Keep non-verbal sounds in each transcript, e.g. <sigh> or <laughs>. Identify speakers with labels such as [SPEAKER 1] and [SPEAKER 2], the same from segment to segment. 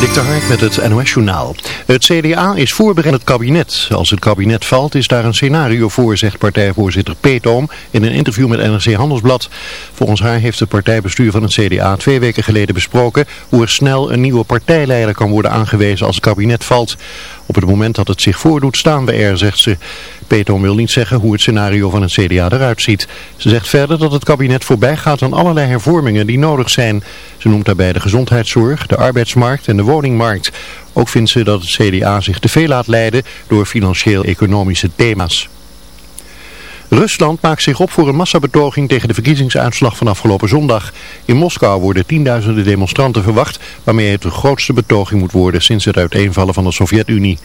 [SPEAKER 1] Dik de met het NOS-journaal. Het CDA is voorbereid het kabinet. Als het kabinet valt is daar een scenario voor, zegt partijvoorzitter Peetoom in een interview met NRC Handelsblad. Volgens haar heeft het partijbestuur van het CDA twee weken geleden besproken hoe er snel een nieuwe partijleider kan worden aangewezen als het kabinet valt. Op het moment dat het zich voordoet staan we er, zegt ze. Peetoom wil niet zeggen hoe het scenario van het CDA eruit ziet. Ze zegt verder dat het kabinet voorbij gaat aan allerlei hervormingen die nodig zijn. Ze noemt daarbij de gezondheidszorg, de arbeidsmarkt en de woningmarkt. Ook vindt ze dat het CDA zich te veel laat leiden door financieel-economische thema's. Rusland maakt zich op voor een massabetoging tegen de verkiezingsuitslag van afgelopen zondag. In Moskou worden tienduizenden demonstranten verwacht, waarmee het de grootste betoging moet worden sinds het uiteenvallen van de Sovjet-Unie.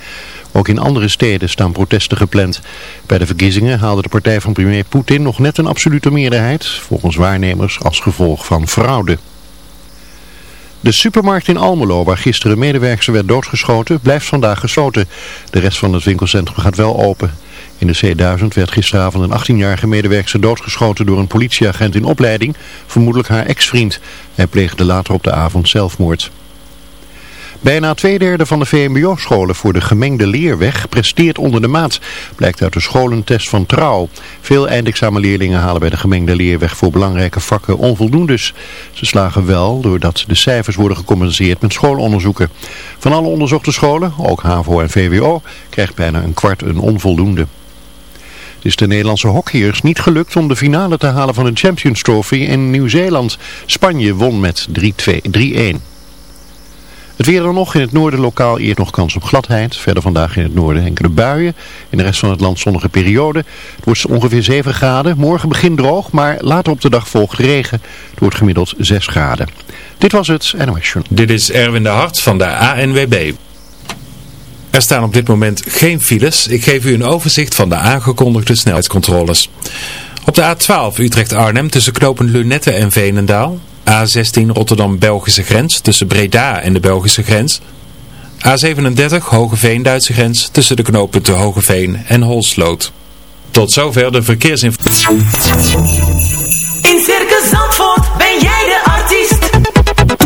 [SPEAKER 1] Ook in andere steden staan protesten gepland. Bij de verkiezingen haalde de partij van premier Poetin nog net een absolute meerderheid, volgens waarnemers als gevolg van fraude. De supermarkt in Almelo, waar gisteren een medewerker werd doodgeschoten, blijft vandaag gesloten. De rest van het winkelcentrum gaat wel open. In de C1000 werd gisteravond een 18-jarige medewerker doodgeschoten door een politieagent in opleiding, vermoedelijk haar ex-vriend. Hij pleegde later op de avond zelfmoord. Bijna twee derde van de VMBO-scholen voor de gemengde leerweg presteert onder de maat, blijkt uit de scholentest van Trouw. Veel eindexamenleerlingen halen bij de gemengde leerweg voor belangrijke vakken onvoldoendes. Ze slagen wel doordat de cijfers worden gecompenseerd met schoolonderzoeken. Van alle onderzochte scholen, ook HAVO en VWO, krijgt bijna een kwart een onvoldoende. Het is de Nederlandse hockeyers niet gelukt om de finale te halen van de Champions Trophy in Nieuw-Zeeland. Spanje won met 3-1. Het weer dan nog. In het noorden lokaal eerst nog kans op gladheid. Verder vandaag in het noorden enkele buien. In de rest van het land zonnige periode. Het wordt ongeveer 7 graden. Morgen begint droog, maar later op de dag volgt regen. Het wordt gemiddeld 6 graden. Dit was het NOS
[SPEAKER 2] Dit is Erwin de Hart van de ANWB. Er staan op dit moment geen files. Ik geef u een overzicht van de aangekondigde snelheidscontroles. Op de A12 Utrecht-Arnhem tussen knopen Lunette en Veenendaal. A16 Rotterdam-Belgische grens tussen Breda en de Belgische grens. A37 Hogeveen-Duitse grens tussen de knooppunten Hogeveen en Holsloot. Tot zover de verkeersinformatie.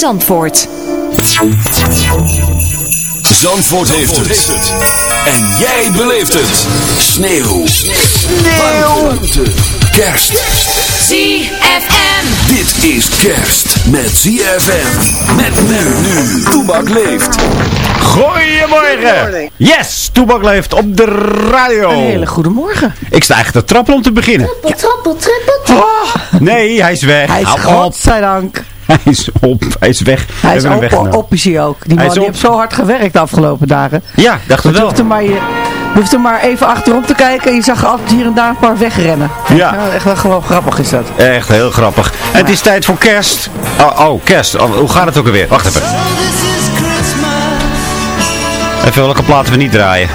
[SPEAKER 3] Zandvoort.
[SPEAKER 4] Zandvoort heeft het. En jij beleeft het. Sneeuw. Warmte. Kerst.
[SPEAKER 5] ZFM.
[SPEAKER 4] Dit is kerst met ZFM. Met men nu. Toebak leeft.
[SPEAKER 6] Goedemorgen. Yes, Toebak leeft op de radio.
[SPEAKER 7] Een hele goede morgen.
[SPEAKER 6] Ik sta echt te trappelen om te beginnen.
[SPEAKER 8] Trappel, trappel, trappel.
[SPEAKER 6] Oh, nee, hij is weg.
[SPEAKER 7] Hij is godzijdank. <laughs>
[SPEAKER 6] Hij is op, hij is weg. We
[SPEAKER 7] Hij is op, op is hij ook. Die man die heeft zo hard gewerkt de afgelopen dagen.
[SPEAKER 6] Ja, dacht
[SPEAKER 7] Je
[SPEAKER 6] wel.
[SPEAKER 7] hoeft, er maar, je, maar even achterom te kijken en je zag altijd hier en daar een paar wegrennen.
[SPEAKER 6] Ja.
[SPEAKER 7] echt wel gewoon grappig is dat.
[SPEAKER 6] Echt heel grappig. En het is tijd voor kerst. Oh, oh kerst. Oh, hoe gaat het ook alweer? Wacht even. Even welke platen we niet draaien.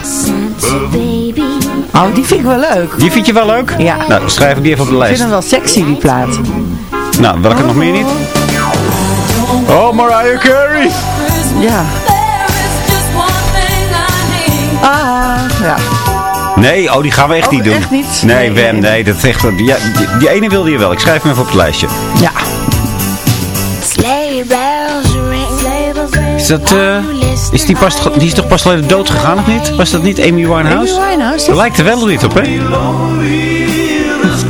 [SPEAKER 7] Oh, die vind ik wel leuk.
[SPEAKER 6] Die vind je wel leuk?
[SPEAKER 7] Ja.
[SPEAKER 6] Nou, schrijf ik die even op de
[SPEAKER 7] Ik vind
[SPEAKER 6] lijst.
[SPEAKER 7] hem wel sexy, die plaat.
[SPEAKER 6] Nou, welke nog meer niet? Oh, Mariah Carey.
[SPEAKER 7] Ja. Ah, ja.
[SPEAKER 6] Nee, oh, die gaan we echt
[SPEAKER 7] Oh,
[SPEAKER 6] niet doen.
[SPEAKER 7] echt niet?
[SPEAKER 6] Nee,
[SPEAKER 7] Nee,
[SPEAKER 6] Wem,
[SPEAKER 7] nee.
[SPEAKER 6] Dat is echt, ja, die, die ene wilde je wel. Ik schrijf hem even op het lijstje.
[SPEAKER 7] Ja.
[SPEAKER 6] Is dat, eh, is die, pas, die is toch pas geleden dood gegaan of niet? Was dat niet Amy Winehouse?
[SPEAKER 7] Amy Winehouse,
[SPEAKER 6] Dat lijkt er wel niet op, hè?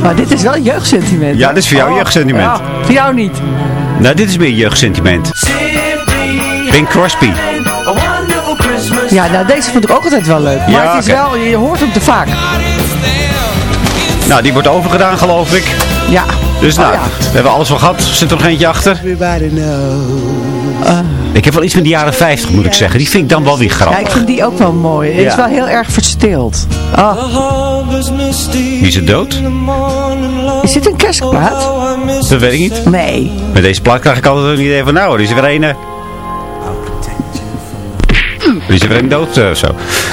[SPEAKER 7] Maar dit is wel jeugdsentiment.
[SPEAKER 6] Ja, dit is voor jou
[SPEAKER 7] Oh,
[SPEAKER 6] jeugdsentiment.
[SPEAKER 7] Ja, voor jou niet.
[SPEAKER 6] Nou, dit is meer jeugdsentiment. Bing Crosby.
[SPEAKER 7] Ja, nou deze vond ik ook altijd wel leuk. Maar
[SPEAKER 6] Ja,
[SPEAKER 7] het is wel, je hoort hem te vaak.
[SPEAKER 6] Nou, die wordt overgedaan, geloof ik.
[SPEAKER 7] Ja.
[SPEAKER 6] Dus nou,
[SPEAKER 7] Oh, ja.
[SPEAKER 6] we hebben alles wel gehad. Er zit er nog eentje achter. Ik heb wel iets met de jaren 50, moet ik zeggen. Die vind ik dan wel weer
[SPEAKER 7] Ja, ik
[SPEAKER 6] grappig.
[SPEAKER 7] vind die ook wel mooi. Het is wel heel erg verstild. Oh,
[SPEAKER 6] Wie is het dood?
[SPEAKER 7] is dit een kerstplaat?
[SPEAKER 6] Dat weet ik niet.
[SPEAKER 7] Nee.
[SPEAKER 6] Met deze plaat krijg ik altijd een idee van, nou, er is er weer een... Er is er weer een dood eh, zo.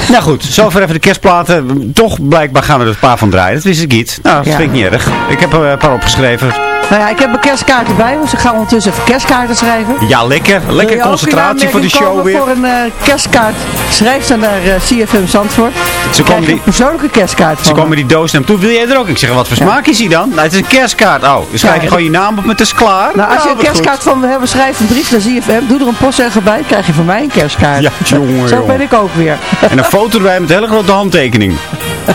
[SPEAKER 6] Nou goed, zover even de kerstplaten. Toch blijkbaar gaan we er een paar van draaien. Dat wist ik niet. Nou, dat vind ik niet erg. Ik heb er een paar opgeschreven.
[SPEAKER 7] Nou ja, ik heb een kerstkaart erbij, dus ik ga ondertussen even kerstkaarten schrijven.
[SPEAKER 6] Ja, lekker. Lekker
[SPEAKER 7] je
[SPEAKER 6] concentratie
[SPEAKER 7] in
[SPEAKER 6] voor de show
[SPEAKER 7] komen
[SPEAKER 6] weer.
[SPEAKER 7] voor een eh, kerstkaart. Schrijf dan naar eh, CFM Zandvoort.
[SPEAKER 6] Ze komen
[SPEAKER 7] je
[SPEAKER 6] die,
[SPEAKER 7] een persoonlijke kerstkaart
[SPEAKER 6] ze
[SPEAKER 7] van
[SPEAKER 6] komen
[SPEAKER 7] me.
[SPEAKER 6] die doos naar hem toe. Wil jij er ook? Ik zeg, wat voor
[SPEAKER 7] Ja.
[SPEAKER 6] smaak is die dan? Nou, het is een kerstkaart. Oh, dan schrijf je gewoon je naam op met is klaar.
[SPEAKER 7] Nou, als
[SPEAKER 6] Ja,
[SPEAKER 7] je een
[SPEAKER 6] goed.
[SPEAKER 7] kerstkaart van me hebben, schrijf een brief naar CFM. Doe er een postzegger bij, krijg je van mij een kerstkaart.
[SPEAKER 6] Ja, jongen, <laughs>
[SPEAKER 7] Zo
[SPEAKER 6] jongen.
[SPEAKER 7] ben ik ook weer.
[SPEAKER 6] En een foto erbij met een hele grote handtekening. <laughs> <laughs>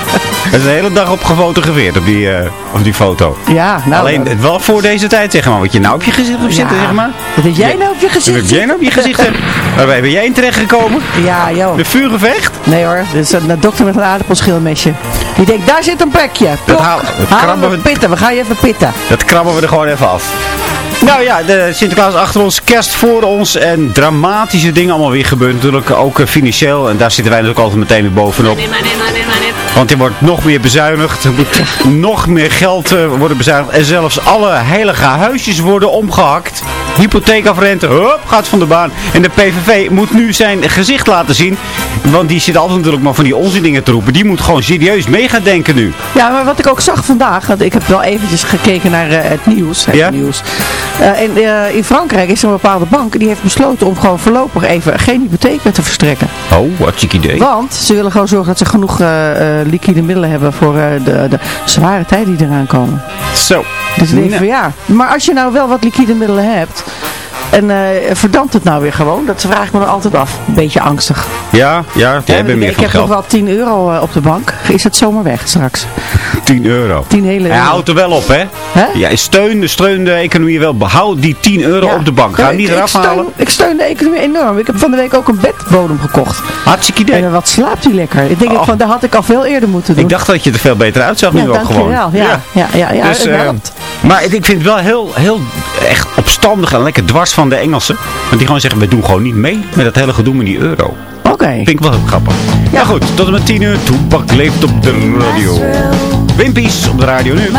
[SPEAKER 6] Er is de hele dag op gefotografeerd op die, eh, op die foto.
[SPEAKER 7] Ja, nou.
[SPEAKER 6] Alleen
[SPEAKER 7] eh,
[SPEAKER 6] wel voor deze tijd, zeg maar. Wat je nou op je gezicht hebt zitten,
[SPEAKER 7] ja.
[SPEAKER 6] zeg maar.
[SPEAKER 7] Wat heb jij nou op je
[SPEAKER 6] Wat
[SPEAKER 7] gezicht?
[SPEAKER 6] heb jij nou op je gezicht? hebt? Waarbij ben jij in terechtgekomen?
[SPEAKER 7] Ja, joh.
[SPEAKER 6] De vuurgevecht?
[SPEAKER 7] Nee hoor, dit is een dokter met een aardappelschilmesje. Die denkt, daar zit een plekje. Plok.
[SPEAKER 6] haal- dat
[SPEAKER 7] Halen
[SPEAKER 6] krabben
[SPEAKER 7] we
[SPEAKER 6] we-
[SPEAKER 7] pitten, we gaan je even pitten.
[SPEAKER 6] Dat krabben we er gewoon even af. Nou ja, de Sinterklaas achter ons, kerst voor ons en dramatische dingen allemaal weer gebeurd. Natuurlijk ook eh, financieel en daar zitten wij natuurlijk altijd meteen weer bovenop. Want er wordt nog meer bezuinigd. Er moet nog meer geld eh, worden bezuinigd. En zelfs alle heilige huisjes worden omgehakt. Hypotheekafrente, hup, gaat van de baan. En de PVV moet nu zijn gezicht laten zien. Want die zit altijd natuurlijk maar van die onzin dingen te roepen. Die moet gewoon serieus mee gaan denken nu.
[SPEAKER 7] Ja, maar wat ik ook zag vandaag, want ik heb wel eventjes gekeken naar eh, het nieuws. Het
[SPEAKER 6] Ja?
[SPEAKER 7] nieuws. Eh, in, in Frankrijk is er een bepaalde bank die heeft besloten om gewoon voorlopig even geen hypotheek meer te verstrekken.
[SPEAKER 6] Oh, wat chic idee.
[SPEAKER 7] Want ze willen gewoon zorgen dat ze genoeg liquide middelen hebben voor eh, de, de zware tijden die eraan komen.
[SPEAKER 6] Zo.
[SPEAKER 7] Dus ik denk
[SPEAKER 6] Nou.
[SPEAKER 7] van ja, maar als je nou wel wat liquide middelen hebt en eh verdampt het nou weer gewoon, dat vraag ik me dan altijd af. Een beetje angstig.
[SPEAKER 6] Ja, ja, jij
[SPEAKER 7] Ja,
[SPEAKER 6] bent meer
[SPEAKER 7] ik heb nog wel 10 euro eh, op de bank. Is het zomaar weg straks?
[SPEAKER 6] 10 euro.
[SPEAKER 7] 10 hele
[SPEAKER 6] Hij
[SPEAKER 7] euro.
[SPEAKER 6] houdt er wel op, hè?
[SPEAKER 7] Hè?
[SPEAKER 6] Ja, steun, steun de economie wel. Behoud die 10 euro
[SPEAKER 7] Ja.
[SPEAKER 6] op de bank. Ga
[SPEAKER 7] Ja,
[SPEAKER 6] hem niet eraf halen.
[SPEAKER 7] Ik steun de economie enorm. Ik heb van de week ook een bedbodem gekocht.
[SPEAKER 6] Hartstikke idee.
[SPEAKER 7] En eh, wat slaapt hij lekker. Ik denk
[SPEAKER 6] Oh.
[SPEAKER 7] van, dat had ik al veel eerder moeten doen.
[SPEAKER 6] Ik dacht dat je er veel beter uitzag
[SPEAKER 7] ja,
[SPEAKER 6] nu ook gewoon.
[SPEAKER 7] dankjewel. Ja, ja, ja, ja,
[SPEAKER 6] Dus, eh,
[SPEAKER 7] helpt.
[SPEAKER 6] maar ik vind het wel heel, heel echt opstandig en lekker dwars van de Engelsen. Want die gewoon zeggen, we doen gewoon niet mee met dat hele gedoe met die euro.
[SPEAKER 7] Oké.
[SPEAKER 6] Vind ik wel heel grappig. Ja, goed, tot en met 10 uur. Toepak leeft op de radio. Wimpies op de radio nu.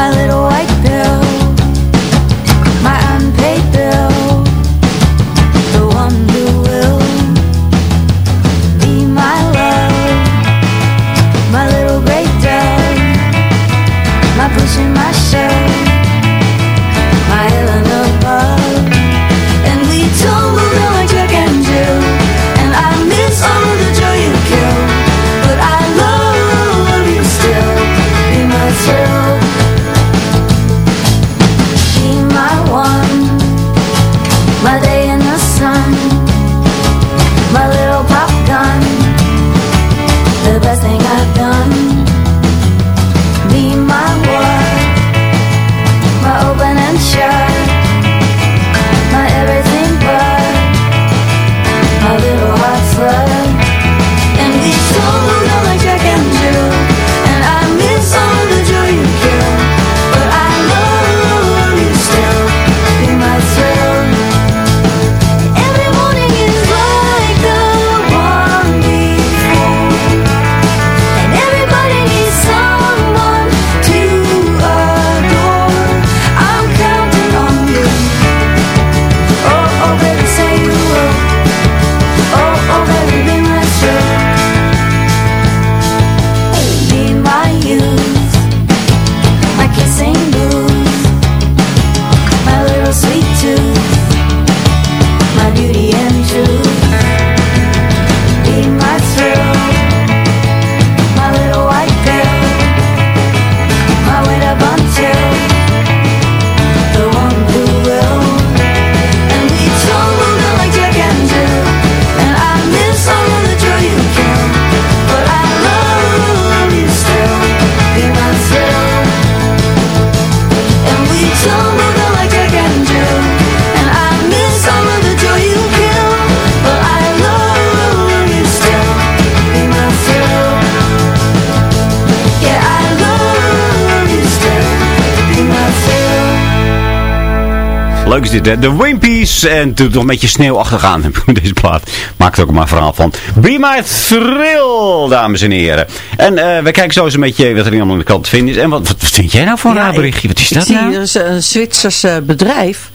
[SPEAKER 6] Leuk is dit, hè? De Wimpies. En doet nog een beetje sneeuwachtig aan. <laughs> Deze plaat maakt ook maar een verhaal van. Be My Thrill, dames en heren. En eh, we kijken zo eens een beetje wat er allemaal in de kant te vinden is. En wat, wat vind jij nou voor een
[SPEAKER 7] Ja,
[SPEAKER 6] raar berichtje? Wat is dat
[SPEAKER 7] zie
[SPEAKER 6] nou?
[SPEAKER 7] hier dus een Zwitsers eh, bedrijf.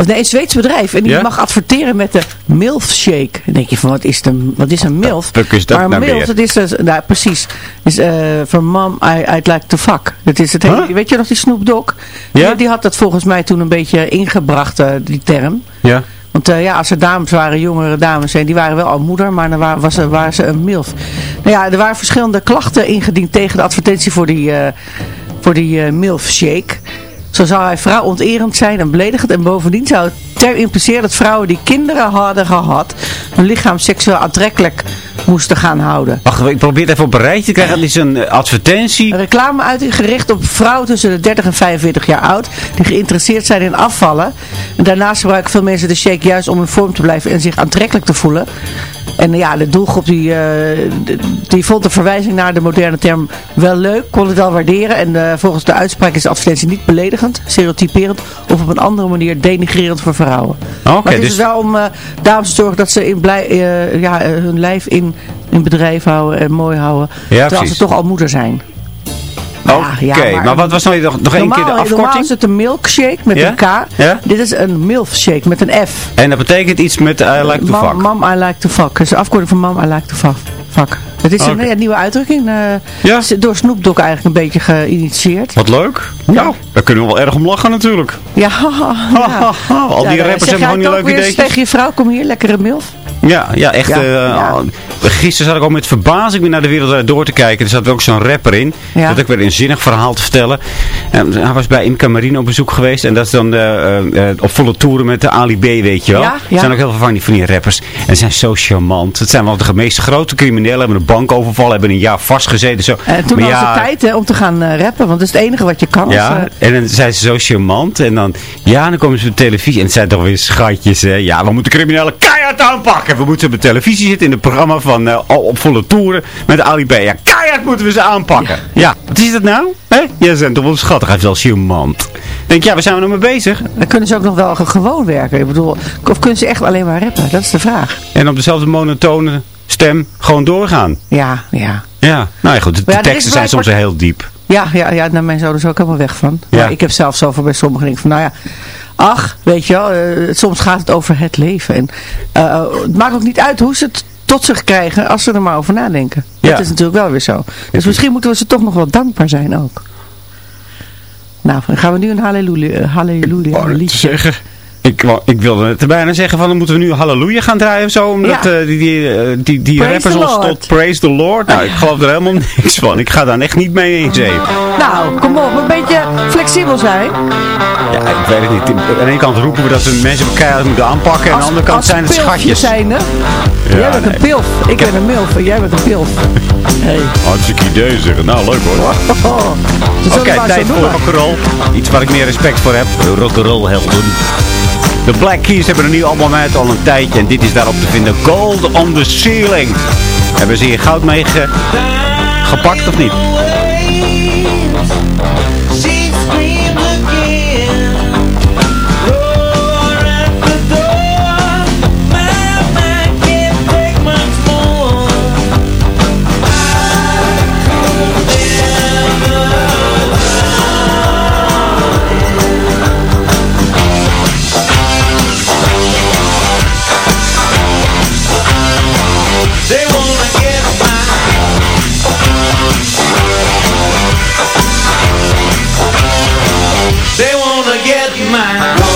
[SPEAKER 7] Of nee, een Zweeds bedrijf. En die
[SPEAKER 6] Ja?
[SPEAKER 7] mag adverteren met de MILF shake. Dan denk je van, wat is, de, wat is een MILF?
[SPEAKER 6] Is dat
[SPEAKER 7] maar
[SPEAKER 6] nou
[SPEAKER 7] MILF, dat is dus, nou precies, is eh van mom, I, I'd like to fuck. Dat is het hele,
[SPEAKER 6] Huh?
[SPEAKER 7] weet je nog die Snoop Dogg?
[SPEAKER 6] Ja?
[SPEAKER 7] Die, die had dat volgens mij toen een beetje ingebracht, eh, die term.
[SPEAKER 6] Ja.
[SPEAKER 7] Want eh, ja, als er dames waren, jongere dames, en die waren wel al moeder, maar dan wa- was, er- waren ze een milf. Nou ja, er waren verschillende klachten ingediend tegen de advertentie voor die, eh, voor die eh, milf shake. Zo zou hij vrouwonterend zijn en beledigend. En bovendien zou het ter impliceren dat vrouwen die kinderen hadden gehad, hun lichaam seksueel aantrekkelijk moesten gaan houden.
[SPEAKER 6] Wacht, ik probeer het even op een rijtje te krijgen. Het is een eh, advertentie.
[SPEAKER 7] Een reclameuiting gericht op vrouwen tussen de 30 en 45 jaar oud die geïnteresseerd zijn in afvallen. En daarnaast gebruiken veel mensen de shake juist om in vorm te blijven en zich aantrekkelijk te voelen. En ja, de doelgroep die, eh, die vond de verwijzing naar de moderne term wel leuk, kon het wel waarderen. En eh, volgens de uitspraak is de advertentie niet beledigend, stereotyperend of op een andere manier denigrerend voor vrouwen.
[SPEAKER 6] Oké,
[SPEAKER 7] maar het is
[SPEAKER 6] dus-
[SPEAKER 7] wel om eh, dames te zorgen dat ze in blij, ja, hun lijf in, in bedrijf houden en mooi houden. terwijl
[SPEAKER 6] precies.
[SPEAKER 7] ze toch al moeder zijn.
[SPEAKER 6] Oké,
[SPEAKER 7] ja,
[SPEAKER 6] maar,
[SPEAKER 7] maar-
[SPEAKER 6] wat was nou nog, nog één keer de
[SPEAKER 7] Normaal, normaal
[SPEAKER 6] afkorting?
[SPEAKER 7] is het een milkshake met
[SPEAKER 6] Ja?
[SPEAKER 7] een K.
[SPEAKER 6] Ja?
[SPEAKER 7] Dit is een milkshake met een F.
[SPEAKER 6] En dat betekent iets met I like to fuck.
[SPEAKER 7] mom, I like to fuck. Is een afkorting van mom, I like to fuck. fuck. Dat is een ja, nieuwe uitdrukking. eh,
[SPEAKER 6] Ja?
[SPEAKER 7] door Snoop Dogg eigenlijk een beetje geïnitieerd.
[SPEAKER 6] Wat leuk. Nou, daar kunnen we wel erg om lachen natuurlijk.
[SPEAKER 7] Ja, ja. <laughs>
[SPEAKER 6] Al die
[SPEAKER 7] Ja,
[SPEAKER 6] rappers
[SPEAKER 7] zeg
[SPEAKER 6] hebben gewoon
[SPEAKER 7] het ook
[SPEAKER 6] leuke ideetjes.
[SPEAKER 7] tegen je vrouw, kom hier, lekkere milf.
[SPEAKER 6] Ja, ja echt.
[SPEAKER 7] Ja,
[SPEAKER 6] eh,
[SPEAKER 7] ja.
[SPEAKER 6] Gisteren zat ik al met verbazing weer naar de wereld Draait door te kijken. Er zat ook zo'n rapper in.
[SPEAKER 7] Ja.
[SPEAKER 6] Dat ik weer een zinnig verhaal te vertellen. En hij was bij Imca Marine op bezoek geweest. En dat is dan eh, eh, eh, op volle toeren met de Ali B, weet je wel. Er zijn ook heel veel van die, van die rappers. En ze zijn zo charmant. Het zijn wel de meest grote criminelen. Hebben een bank overvallen. Hebben een jaar vastgezeten. Zo.
[SPEAKER 7] En toen
[SPEAKER 6] Maar
[SPEAKER 7] was het tijd hè, om te gaan eh, rappen, want dat is het enige wat je kan. als,
[SPEAKER 6] Ja,
[SPEAKER 7] eh,
[SPEAKER 6] en dan zijn ze zo charmant. En dan, ja, dan komen ze op de televisie. En het zijn toch weer schatjes, hè. Ja, we moeten criminelen keihard aanpakken. We moeten op de televisie zitten in het programma van eh, al op volle toeren met Ali B. Ja, keihard moeten we ze aanpakken. Ja, wat is dat nou? Hè? Jij bent toch wel schattig. Hij is wel charmant. Denk, ja, waar zijn we nou mee bezig?
[SPEAKER 7] dan kunnen ze ook nog wel ge- gewoon werken. Ik bedoel, of kunnen ze echt alleen maar rappen? Dat is de vraag.
[SPEAKER 6] En op dezelfde monotone stem gewoon doorgaan.
[SPEAKER 7] Ja, ja.
[SPEAKER 6] Ja, nou ja, goed. De,
[SPEAKER 7] ja,
[SPEAKER 6] teksten zijn soms heel diep.
[SPEAKER 7] Ja, ja, ja daar zijn ze dus ook helemaal weg van.
[SPEAKER 6] Ja.
[SPEAKER 7] Maar ik heb zelf zoveel bij sommigen denk van, nou ja, ach, weet je wel, eh, soms gaat het over het leven. En eh, het maakt ook niet uit hoe ze het tot zich krijgen als ze er maar over nadenken.
[SPEAKER 6] Ja.
[SPEAKER 7] Dat is natuurlijk wel weer zo. Dus misschien moeten we ze toch nog wel dankbaar zijn ook. Nou, gaan we nu een halleluja, halleluja liedje.
[SPEAKER 6] zeggen. Ik, ik wilde het bijna zeggen van dan moeten we nu halleluja gaan draaien of zo. Omdat
[SPEAKER 7] Ja.
[SPEAKER 6] eh, die, die, eh, die, rappers ons tot praise the Lord. Nou, ik geloof er helemaal <laughs> niks van. Ik ga daar echt niet mee in zee.
[SPEAKER 7] Nou, kom op, een beetje flexibel zijn.
[SPEAKER 6] Ja, ik weet het niet. Aan de ene kant roepen we dat we mensen elkaar moeten aanpakken. En aan de andere kant zijn het schatjes.
[SPEAKER 7] Zijn, hè? jij bent
[SPEAKER 6] nee.
[SPEAKER 7] een pilf, ik ben een milf en jij bent een pilf. Hey.
[SPEAKER 6] Hartstikke idee zeggen. Nou, leuk hoor.
[SPEAKER 7] Oh,
[SPEAKER 6] Oké, tijd voor rock'n'roll. Iets waar ik meer respect voor heb. Rock'n'roll helden. De Black Keys hebben een nieuw album uit al een tijdje. En dit is daarop te vinden. Gold on the Ceiling. Hebben ze hier goud mee ge- gepakt of niet?
[SPEAKER 5] Get mine.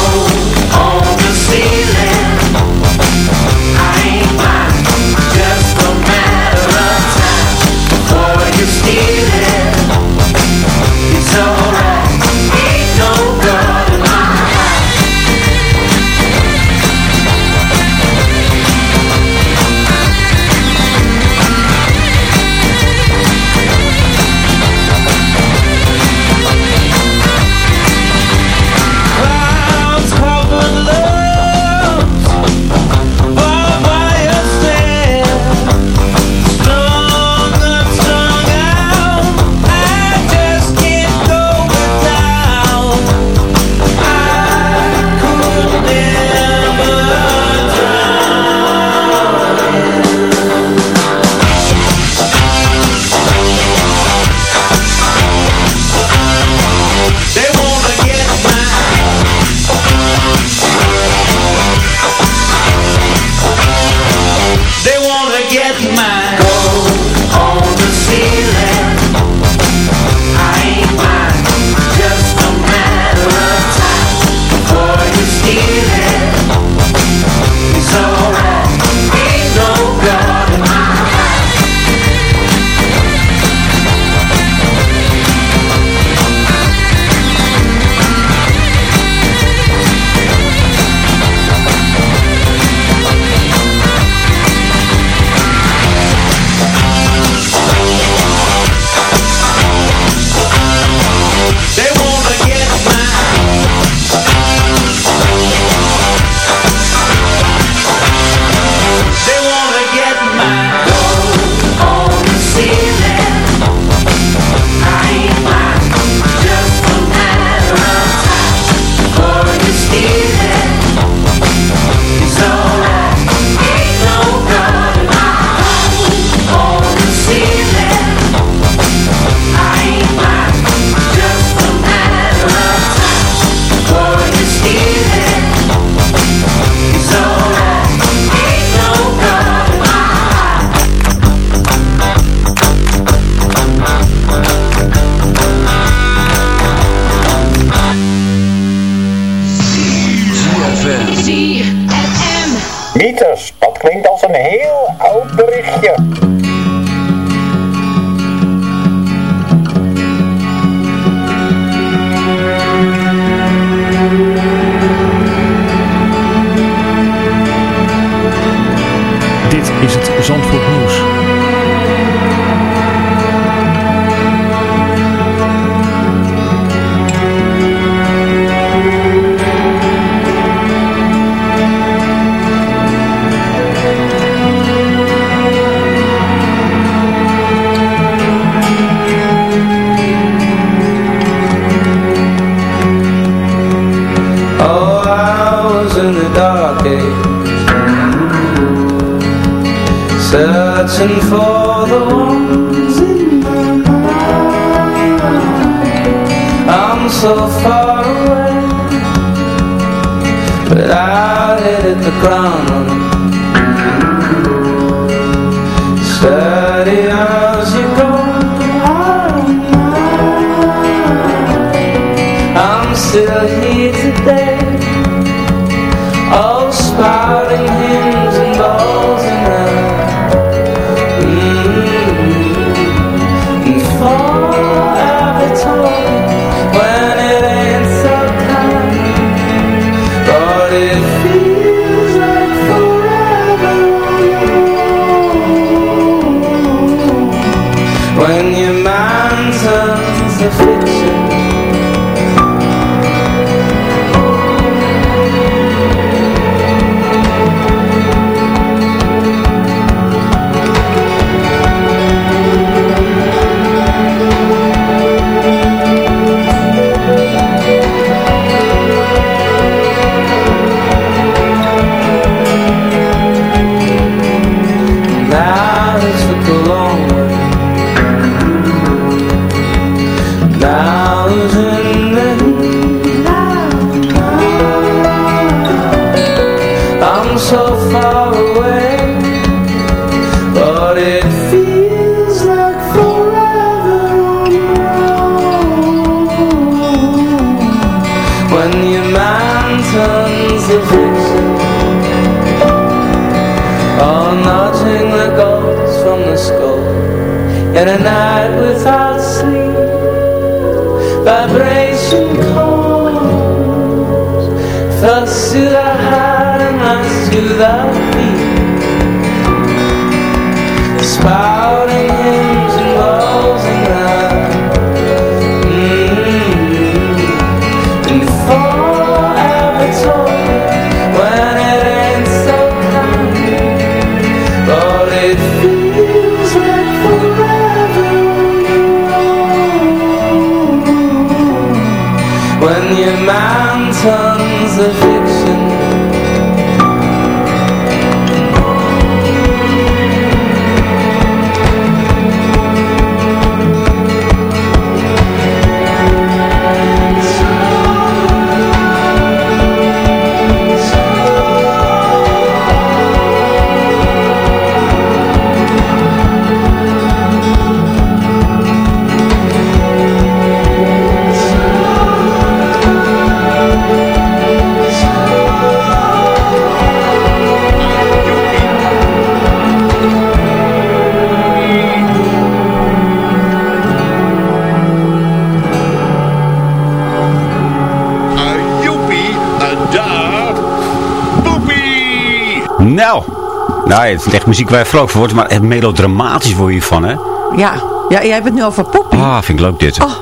[SPEAKER 6] Nou, het is echt muziek waar je vrolijk van wordt, maar echt melodramatisch word je hiervan, hè?
[SPEAKER 7] Ja, ja jij hebt het nu over Poppy.
[SPEAKER 6] Ah, vind ik leuk dit.
[SPEAKER 7] Oh.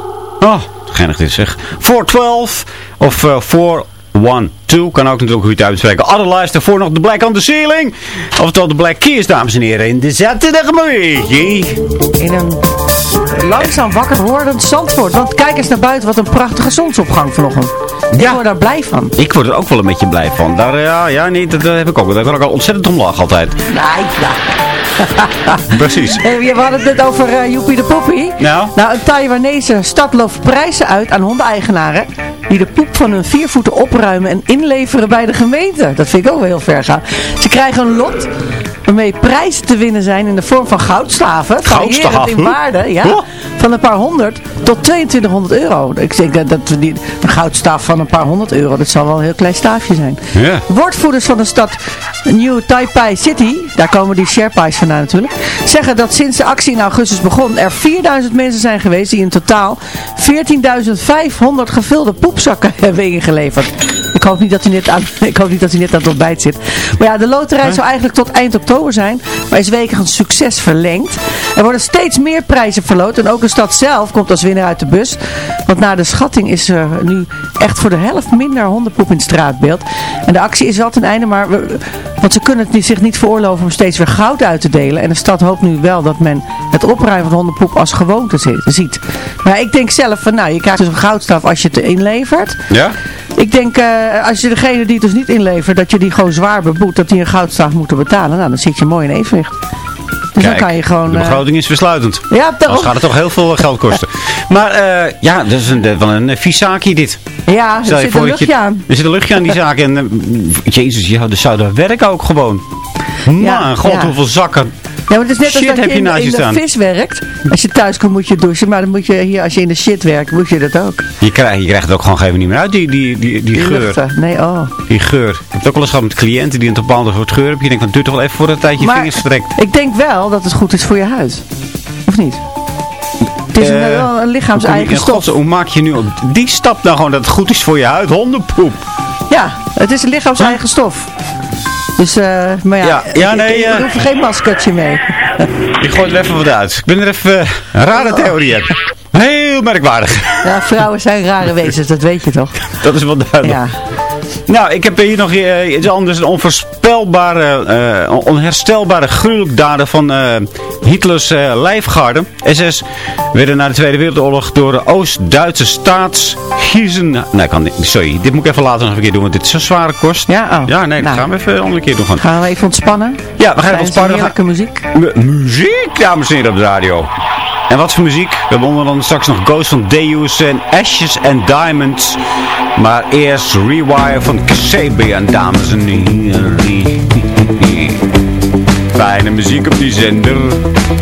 [SPEAKER 6] Oh, geinig dit zeg. 412 of uh, 412 kan ook natuurlijk het uitspreken. Otherwise, daarvoor nog de Black on the Ceiling. Oftewel de Black Keys, dames en heren, in de zaterdagmorgen.
[SPEAKER 7] In een langzaam wakker wordend Zandvoort. Want kijk eens naar buiten, wat een prachtige zonsopgang vanochtend. Ik word daar blij van.
[SPEAKER 6] Ik word er ook wel een beetje blij van. Daar, ja, ja, nee, dat eh, heb ik ook. Daar kan ik al ontzettend om lachen altijd.
[SPEAKER 7] Nee, ja. <laughs>
[SPEAKER 6] Precies.
[SPEAKER 7] We hadden het net over eh, Joepie de Poppie.
[SPEAKER 6] Nou?
[SPEAKER 7] Nou, een Taiwanese stad loopt prijzen uit aan hondeneigenaren die de poep van hun viervoeten opruimen en inleveren bij de gemeente. Dat vind ik ook wel heel ver gaan. Ze krijgen een lot waarmee prijzen te winnen zijn in de vorm van goudstaven. Variërend
[SPEAKER 6] Goudstaven?
[SPEAKER 7] in waarde, ja.
[SPEAKER 6] Oh.
[SPEAKER 7] Van een paar honderd tot 2200 euro. Ik denk dat, dat we die, een goudstaaf van een paar honderd euro, dat zal wel een heel klein staafje zijn.
[SPEAKER 6] Ja.
[SPEAKER 7] Woordvoerders van de stad New Taipei City, daar komen die Sherpais vandaan natuurlijk, zeggen dat sinds de actie in augustus begon er 4000 mensen zijn geweest die in totaal 14.500 gevulde poepzakken <laughs> hebben ingeleverd. Ik hoop niet dat hij net aan, <laughs> ik hoop niet dat hij net aan het ontbijt zit. Maar ja, de loterij zou eigenlijk tot eind oktober zijn, maar is wegens succes verlengd. Er worden steeds meer prijzen verloot en ook de stad zelf komt als winnaar uit de bus. Want na de schatting is er nu echt voor de helft minder hondenpoep in het straatbeeld. En de actie is wel ten einde, maar we- want ze kunnen het niet- zich niet veroorloven om steeds weer goud uit te delen. En de stad hoopt nu wel dat men het opruimen van hondenpoep als gewoonte zi- ziet. Maar ik denk zelf van, nou, je krijgt dus een goudstaf als je het inlevert.
[SPEAKER 6] Ja?
[SPEAKER 7] Ik denk, eh, als je degene die het dus niet inlevert, dat je die gewoon zwaar beboet, dat die een goudstaf moeten betalen. Nou, dan zit je mooi in evenwicht. Dus dan
[SPEAKER 6] Kijk,
[SPEAKER 7] kan je gewoon...
[SPEAKER 6] de
[SPEAKER 7] eh,
[SPEAKER 6] begroting is versluitend.
[SPEAKER 7] ja, daarom.
[SPEAKER 6] Anders gaat het toch heel veel geld kosten. <laughs> Maar eh, ja, dat is een, eh, wel een eh, vies zaakje dit.
[SPEAKER 7] Ja, er
[SPEAKER 6] je
[SPEAKER 7] zit
[SPEAKER 6] voor
[SPEAKER 7] een
[SPEAKER 6] je-
[SPEAKER 7] luchtje aan.
[SPEAKER 6] Er zit een luchtje aan die zaak. En, eh, jezus, ja, dus zou dat werken ook gewoon. Man, god,
[SPEAKER 7] ja.
[SPEAKER 6] hoeveel zakken.
[SPEAKER 7] Ja, maar het is net
[SPEAKER 6] Shit
[SPEAKER 7] als dat je
[SPEAKER 6] je
[SPEAKER 7] in,
[SPEAKER 6] je
[SPEAKER 7] de
[SPEAKER 6] staan.
[SPEAKER 7] vis werkt. Als je thuis komt moet je douchen, maar dan moet je hier, als je in de shit werkt, moet je dat ook.
[SPEAKER 6] Je krijgt, je krijgt het ook gewoon geen niet meer uit, die, die, die, die
[SPEAKER 7] Die
[SPEAKER 6] geur.
[SPEAKER 7] luchten. Nee, oh.
[SPEAKER 6] Die geur. Ik heb het ook wel eens gehad met cliënten die een bepaalde soort geur hebben. Je denkt, dat duurt toch wel even voordat het uit je vingers vertrekt.
[SPEAKER 7] ik denk wel dat het goed is voor je huid. Of niet? Het is een,
[SPEAKER 6] Eh,
[SPEAKER 7] wel een lichaams-eigen
[SPEAKER 6] in
[SPEAKER 7] stof.
[SPEAKER 6] Hoe maak je nu op die stap nou gewoon dat het goed is voor je huid? Hondenpoep.
[SPEAKER 7] Ja, het is een lichaams-eigen stof. Dus, eh, maar ja,
[SPEAKER 6] Ja, ja, nee,
[SPEAKER 7] ik,
[SPEAKER 6] eh.
[SPEAKER 7] ik hoef er geen maskertje mee.
[SPEAKER 6] Ik gooi er even wat uit. Ik ben er even... een rare theorie uit. Heel merkwaardig.
[SPEAKER 7] Ja, vrouwen zijn rare wezens, dat weet je toch?
[SPEAKER 6] Dat is wel duidelijk.
[SPEAKER 7] Ja.
[SPEAKER 6] Nou, ik heb hier nog eh, iets anders. Een onvoorspelbare, eh, onherstelbare gruwelijkdaden van eh, Hitlers eh, lijfgarde. SS werden na de Tweede Wereldoorlog door de Oost-Duitse staatsgiezen... Nee, kan niet. Sorry, dit moet ik even later nog een keer doen, want dit is zo zware kost.
[SPEAKER 7] Ja, oh.
[SPEAKER 6] Ja, nee, dat
[SPEAKER 7] Nou.
[SPEAKER 6] gaan we even een andere keer doen. Gewoon.
[SPEAKER 7] Gaan we even ontspannen?
[SPEAKER 6] Ja, we gaan even ontspannen.
[SPEAKER 7] Heerlijke muziek.
[SPEAKER 6] Mu- muziek, dames en heren, op de radio. En wat voor muziek? We hebben onder andere straks nog Ghost van Deus en Ashes and Diamonds. Maar eerst Rewire van Kasabian, dames en heren. Fijne muziek op die zender.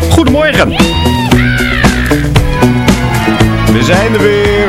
[SPEAKER 6] Goedemorgen. We zijn er weer.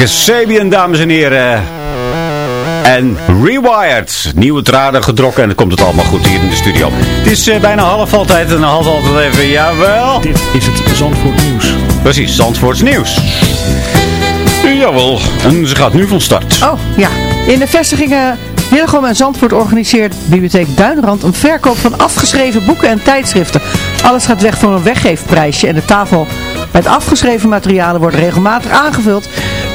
[SPEAKER 6] Kasabian, dames en heren. En Rewired. Nieuwe draden gedrokken en dan komt het allemaal goed hier in de studio. Het is eh, bijna half altijd en half altijd even, jawel.
[SPEAKER 9] Dit is het Zandvoort Nieuws.
[SPEAKER 6] Precies, Zandvoorts nieuws. Jawel, en ze gaat nu van start.
[SPEAKER 7] Oh, ja. In de vestigingen Hillegom en Zandvoort organiseert Bibliotheek Duinrand een verkoop van afgeschreven boeken en tijdschriften. Alles gaat weg voor een weggeefprijsje en de tafel met afgeschreven materialen wordt regelmatig aangevuld.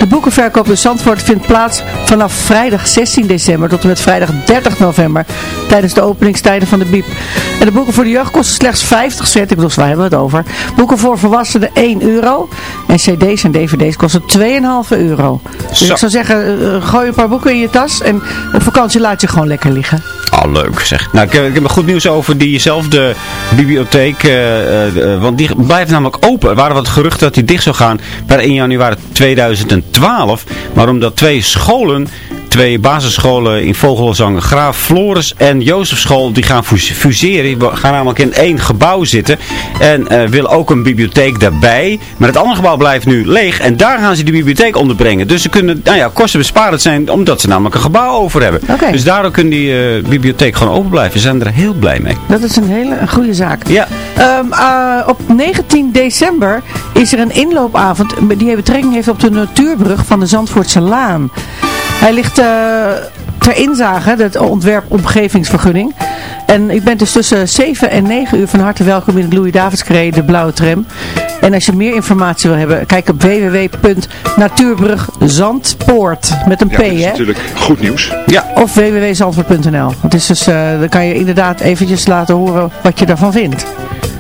[SPEAKER 7] De boekenverkoop in Zandvoort vindt plaats vanaf vrijdag 16 december tot en met vrijdag 30 november tijdens de openingstijden van de Biep. En de boeken voor de jeugd kosten slechts 50 cent, ik bedoel, waar hebben we het over. Boeken voor volwassenen 1 euro en cd's en dvd's kosten 2,5 euro. Dus
[SPEAKER 6] Zo.
[SPEAKER 7] ik zou zeggen, eh, gooi een paar boeken in je tas en op vakantie laat je gewoon lekker liggen.
[SPEAKER 6] Oh, leuk zeg. Nou, ik, heb- ik heb goed nieuws over diezelfde bibliotheek. eh, eh, eh, want die blijft namelijk open. Er waren wat geruchten dat die dicht zou gaan per 1 januari 2012. Maar omdat twee scholen, twee basisscholen in Vogelzang, Graaf Floris en Jozefschool, die gaan fus- fuseren. Die gaan namelijk in één gebouw zitten. En eh willen ook een bibliotheek daarbij. Maar het andere gebouw blijft nu leeg. En daar gaan ze die bibliotheek onderbrengen. Dus ze kunnen nou ja, kostenbesparend zijn, omdat ze namelijk een gebouw over hebben. Dus daardoor kunnen die eh, bibliotheek gewoon open blijven. Ze zijn er heel blij mee.
[SPEAKER 7] Dat is een hele een goede zaak.
[SPEAKER 6] Ja.
[SPEAKER 7] Ehm, eh, op 19 december is er een inloopavond die betrekking heeft op de natuurbrug van de Zandvoortse Laan. Hij ligt eh, ter inzage, het ontwerp omgevingsvergunning. En ik ben dus tussen 7 en 9 uur van harte welkom in het Louis Davids de Blauwe Tram. En als je meer informatie wil hebben, kijk op www.natuurbrugzandpoort met een P,
[SPEAKER 10] Ja, dat is
[SPEAKER 7] hè?
[SPEAKER 10] natuurlijk goed nieuws.
[SPEAKER 6] Ja.
[SPEAKER 7] Of www.zandvoort.nl. Is dus, eh, dan kan je inderdaad eventjes laten horen wat je daarvan vindt.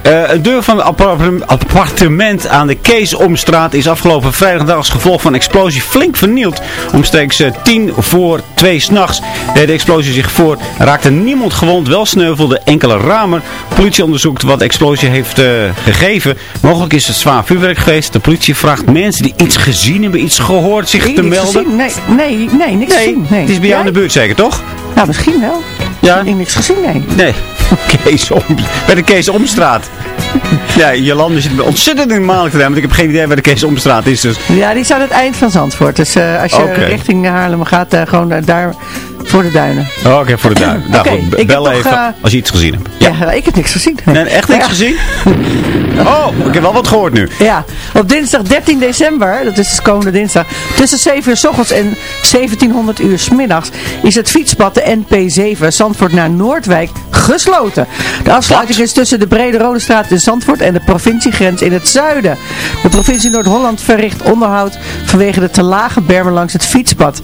[SPEAKER 6] Eh, een deur van het appar- appartement aan de Keesomstraat is afgelopen vrijdag als gevolg van een explosie flink vernield. Omstreeks eh, tien voor twee s'nachts deed de explosie zich voor. Raakte niemand gewond, wel sneuvelden enkele ramen. Politie onderzoekt wat de explosie heeft eh, gegeven. Mogelijk is het zwaar vuurwerk geweest. De politie vraagt mensen die iets gezien hebben, iets gehoord, zich
[SPEAKER 7] Nee,
[SPEAKER 6] te melden.
[SPEAKER 7] gezien. Nee, nee, nee, niks
[SPEAKER 6] Nee,
[SPEAKER 7] gezien. Nee.
[SPEAKER 6] het is bij jou in de buurt zeker, toch?
[SPEAKER 7] Nou, misschien wel.
[SPEAKER 6] Ja.
[SPEAKER 7] Ik heb niks gezien, nee.
[SPEAKER 6] Nee. <laughs> Kees om, bij de Kees Omstraat. <laughs> Ja, Jolande zit me ontzettend in de maling te want ik heb geen idee waar de Kees Omstraat is. Dus.
[SPEAKER 7] Ja, die is aan het eind van Zandvoort. Dus eh, als je richting Haarlem gaat, eh, gewoon eh, daar voor de duinen.
[SPEAKER 6] Oh, Oké, voor de duim. Nou goed,
[SPEAKER 7] heb
[SPEAKER 6] bel even als je iets gezien hebt.
[SPEAKER 7] Ja, ik heb niks gezien.
[SPEAKER 6] Nee, echt niks
[SPEAKER 7] Ja.
[SPEAKER 6] gezien? <laughs> Oh, ik heb wel wat gehoord nu.
[SPEAKER 7] Ja, op dinsdag 13 december, dat is dus komende dinsdag, tussen 7 uur s ochtends en 1700 uur s middags, is het fietspad de NP7 Zandvoort naar Noordwijk gesloten. De afsluiting is tussen de Brede Rode Straat in Zandvoort en de provinciegrens in het zuiden. De provincie Noord-Holland verricht onderhoud vanwege de te lage bermen langs het fietspad.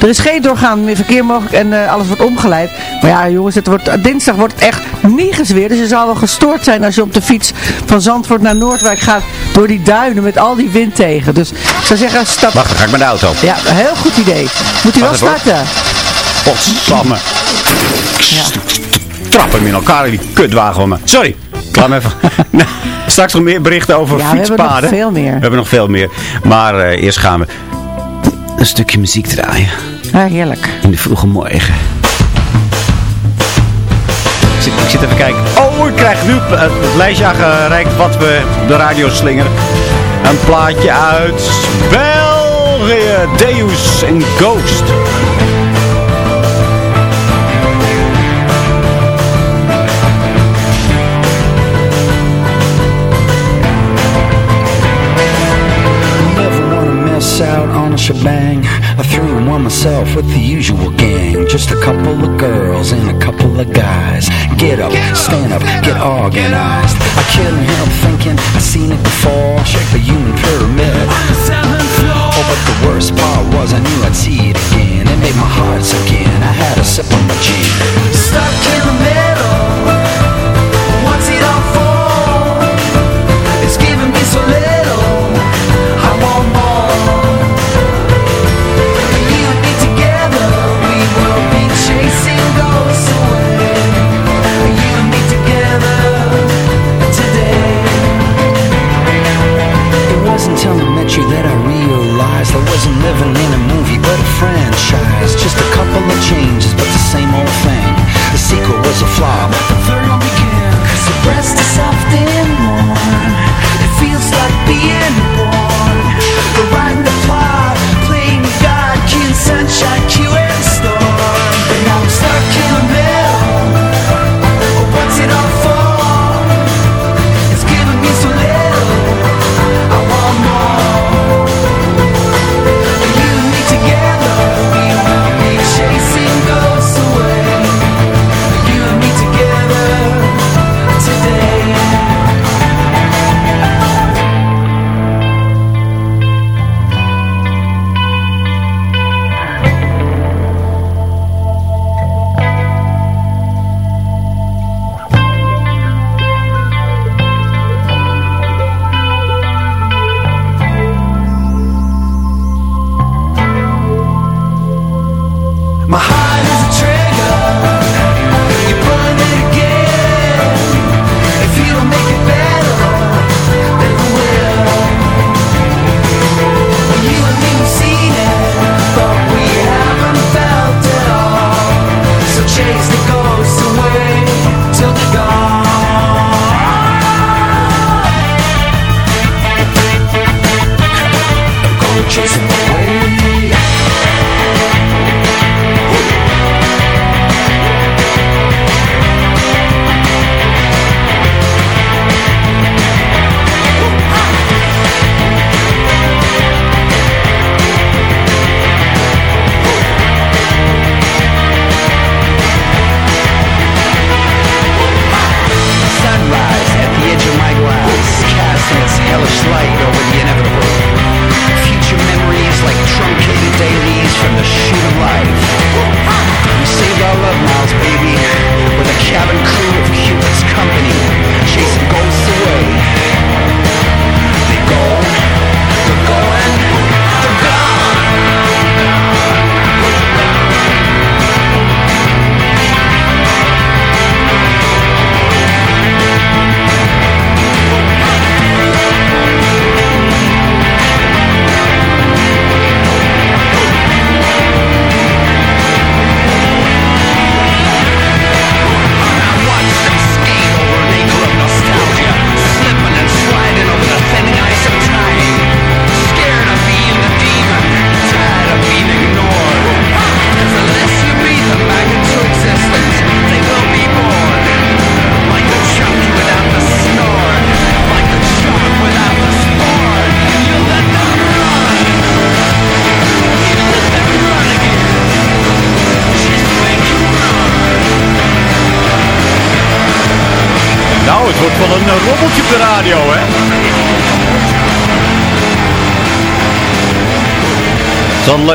[SPEAKER 7] Er is geen doorgaand meer verkeer mogelijk en eh, alles wordt omgeleid. Maar ja jongens, het wordt, dinsdag wordt het echt niet gezweerd. Dus je zal wel gestoord zijn als je op de fiets van Zandvoort naar Noordwijk gaat. Door die duinen met al die wind tegen. Dus ik zou zeggen, stap.
[SPEAKER 6] Wacht, dan ga ik met de auto.
[SPEAKER 7] Ja, heel goed idee. Moet u wel starten.
[SPEAKER 6] Potsamme.
[SPEAKER 7] Ja.
[SPEAKER 6] Trap hem in elkaar, die kutwagen van me. Sorry. Laat me even. <laughs> Straks nog meer berichten over
[SPEAKER 7] Ja, we hebben
[SPEAKER 6] fietspaden.
[SPEAKER 7] nog veel meer.
[SPEAKER 6] We hebben nog veel meer. Maar eh, eerst gaan we een stukje muziek draaien.
[SPEAKER 7] Ja, heerlijk.
[SPEAKER 6] In de vroege morgen. Ik zit, ik zit even kijken. Oh, ik krijg nu het, het lijstje aangereikt wat we op de radio slingeren. Een plaatje uit België. Deus en Ghost.
[SPEAKER 11] On a shebang. I threw one myself with the usual gang. Just a couple of girls and a couple of guys. Get up, stand up, get organized. I couldn't help thinking I seen it before. Shake the human pyramid. Oh, but the worst part was I knew I'd see it again. It made my heart sink in. I had a sip of my gin. Stuck in the middle. What's it all for? It's giving me so little.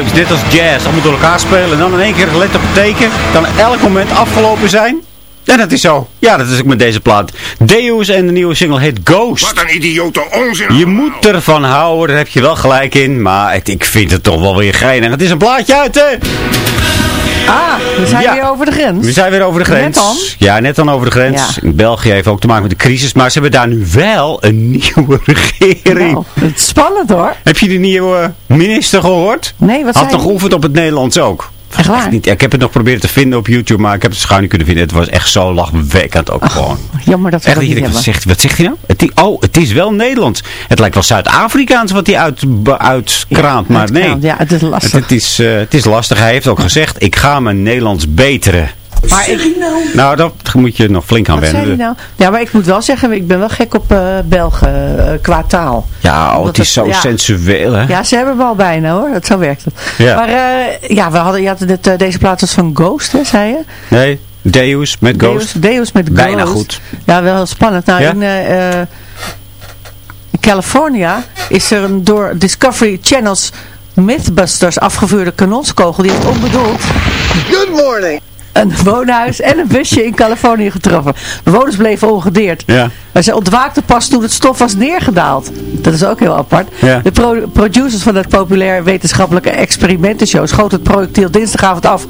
[SPEAKER 6] Dit als jazz, allemaal door elkaar spelen en dan in één keer gelet op het teken. Kan elk moment afgelopen zijn. Ja, dat is zo. Ja, dat is ook met deze plaat. Deus en de nieuwe single heet Ghost.
[SPEAKER 12] Wat een idiote onzin.
[SPEAKER 6] Je moet ervan houden, daar heb je wel gelijk in. Maar ik vind het toch wel weer geinig. Het is een plaatje uit, hè?
[SPEAKER 7] Ah, we zijn
[SPEAKER 6] Ja.
[SPEAKER 7] weer over de grens.
[SPEAKER 6] We zijn weer over de grens.
[SPEAKER 7] Net dan?
[SPEAKER 6] Ja, net dan over de grens.
[SPEAKER 7] Ja.
[SPEAKER 6] België heeft ook te maken met de crisis. Maar ze hebben daar nu wel een <laughs> nieuwe regering.
[SPEAKER 7] Nou, het is spannend hoor.
[SPEAKER 6] Heb je de nieuwe minister gehoord?
[SPEAKER 7] Nee, wat
[SPEAKER 6] Had
[SPEAKER 7] hij?
[SPEAKER 6] geoefend op het Nederlands ook?
[SPEAKER 7] Echt waar?
[SPEAKER 6] Niet. Ik heb het nog proberen te vinden op YouTube, maar ik heb het schuin niet kunnen vinden. Het was echt zo lachwekkend ook gewoon.
[SPEAKER 7] Jammer dat we
[SPEAKER 6] Echt
[SPEAKER 7] dat niet
[SPEAKER 6] wat zegt, wat zegt hij nou? Het, oh, het is wel Nederlands. Het lijkt wel Zuid-Afrikaans wat hij uit, uitkraamt, maar nee.
[SPEAKER 7] ja, het is lastig.
[SPEAKER 6] Het, het is, eh, het is lastig. Hij heeft ook gezegd, ik ga mijn Nederlands beteren.
[SPEAKER 7] Maar ik,
[SPEAKER 6] Nou, daar moet je nog flink aan wennen.
[SPEAKER 7] nou? Ja, maar ik moet wel zeggen, ik ben wel gek op eh Belgen eh, qua taal.
[SPEAKER 6] Ja, oh, het is zo
[SPEAKER 7] ja.
[SPEAKER 6] sensueel, hè?
[SPEAKER 7] Ja, ze hebben hem al bijna hoor. Dat, zo werkt het.
[SPEAKER 6] Ja.
[SPEAKER 7] Maar eh, ja, we hadden, je had dit, deze plaats was van Ghost, hè, zei je?
[SPEAKER 6] Nee, Deus met Ghost.
[SPEAKER 7] Deus, met Ghost.
[SPEAKER 6] Bijna goed.
[SPEAKER 7] Ja, wel heel spannend. Nou,
[SPEAKER 6] Ja?
[SPEAKER 7] in California is er een door Discovery Channel's Mythbusters afgevuurde kanonskogel. Die heeft onbedoeld
[SPEAKER 13] Good morning.
[SPEAKER 7] Een woonhuis en een busje in Californië getroffen. Bewoners bleven ongedeerd.
[SPEAKER 6] Ja.
[SPEAKER 7] Maar ze ontwaakten pas toen het stof was neergedaald. Dat is ook heel apart.
[SPEAKER 6] Ja.
[SPEAKER 7] De pro- producers van het populair wetenschappelijke experimentenshow schoten het projectiel dinsdagavond af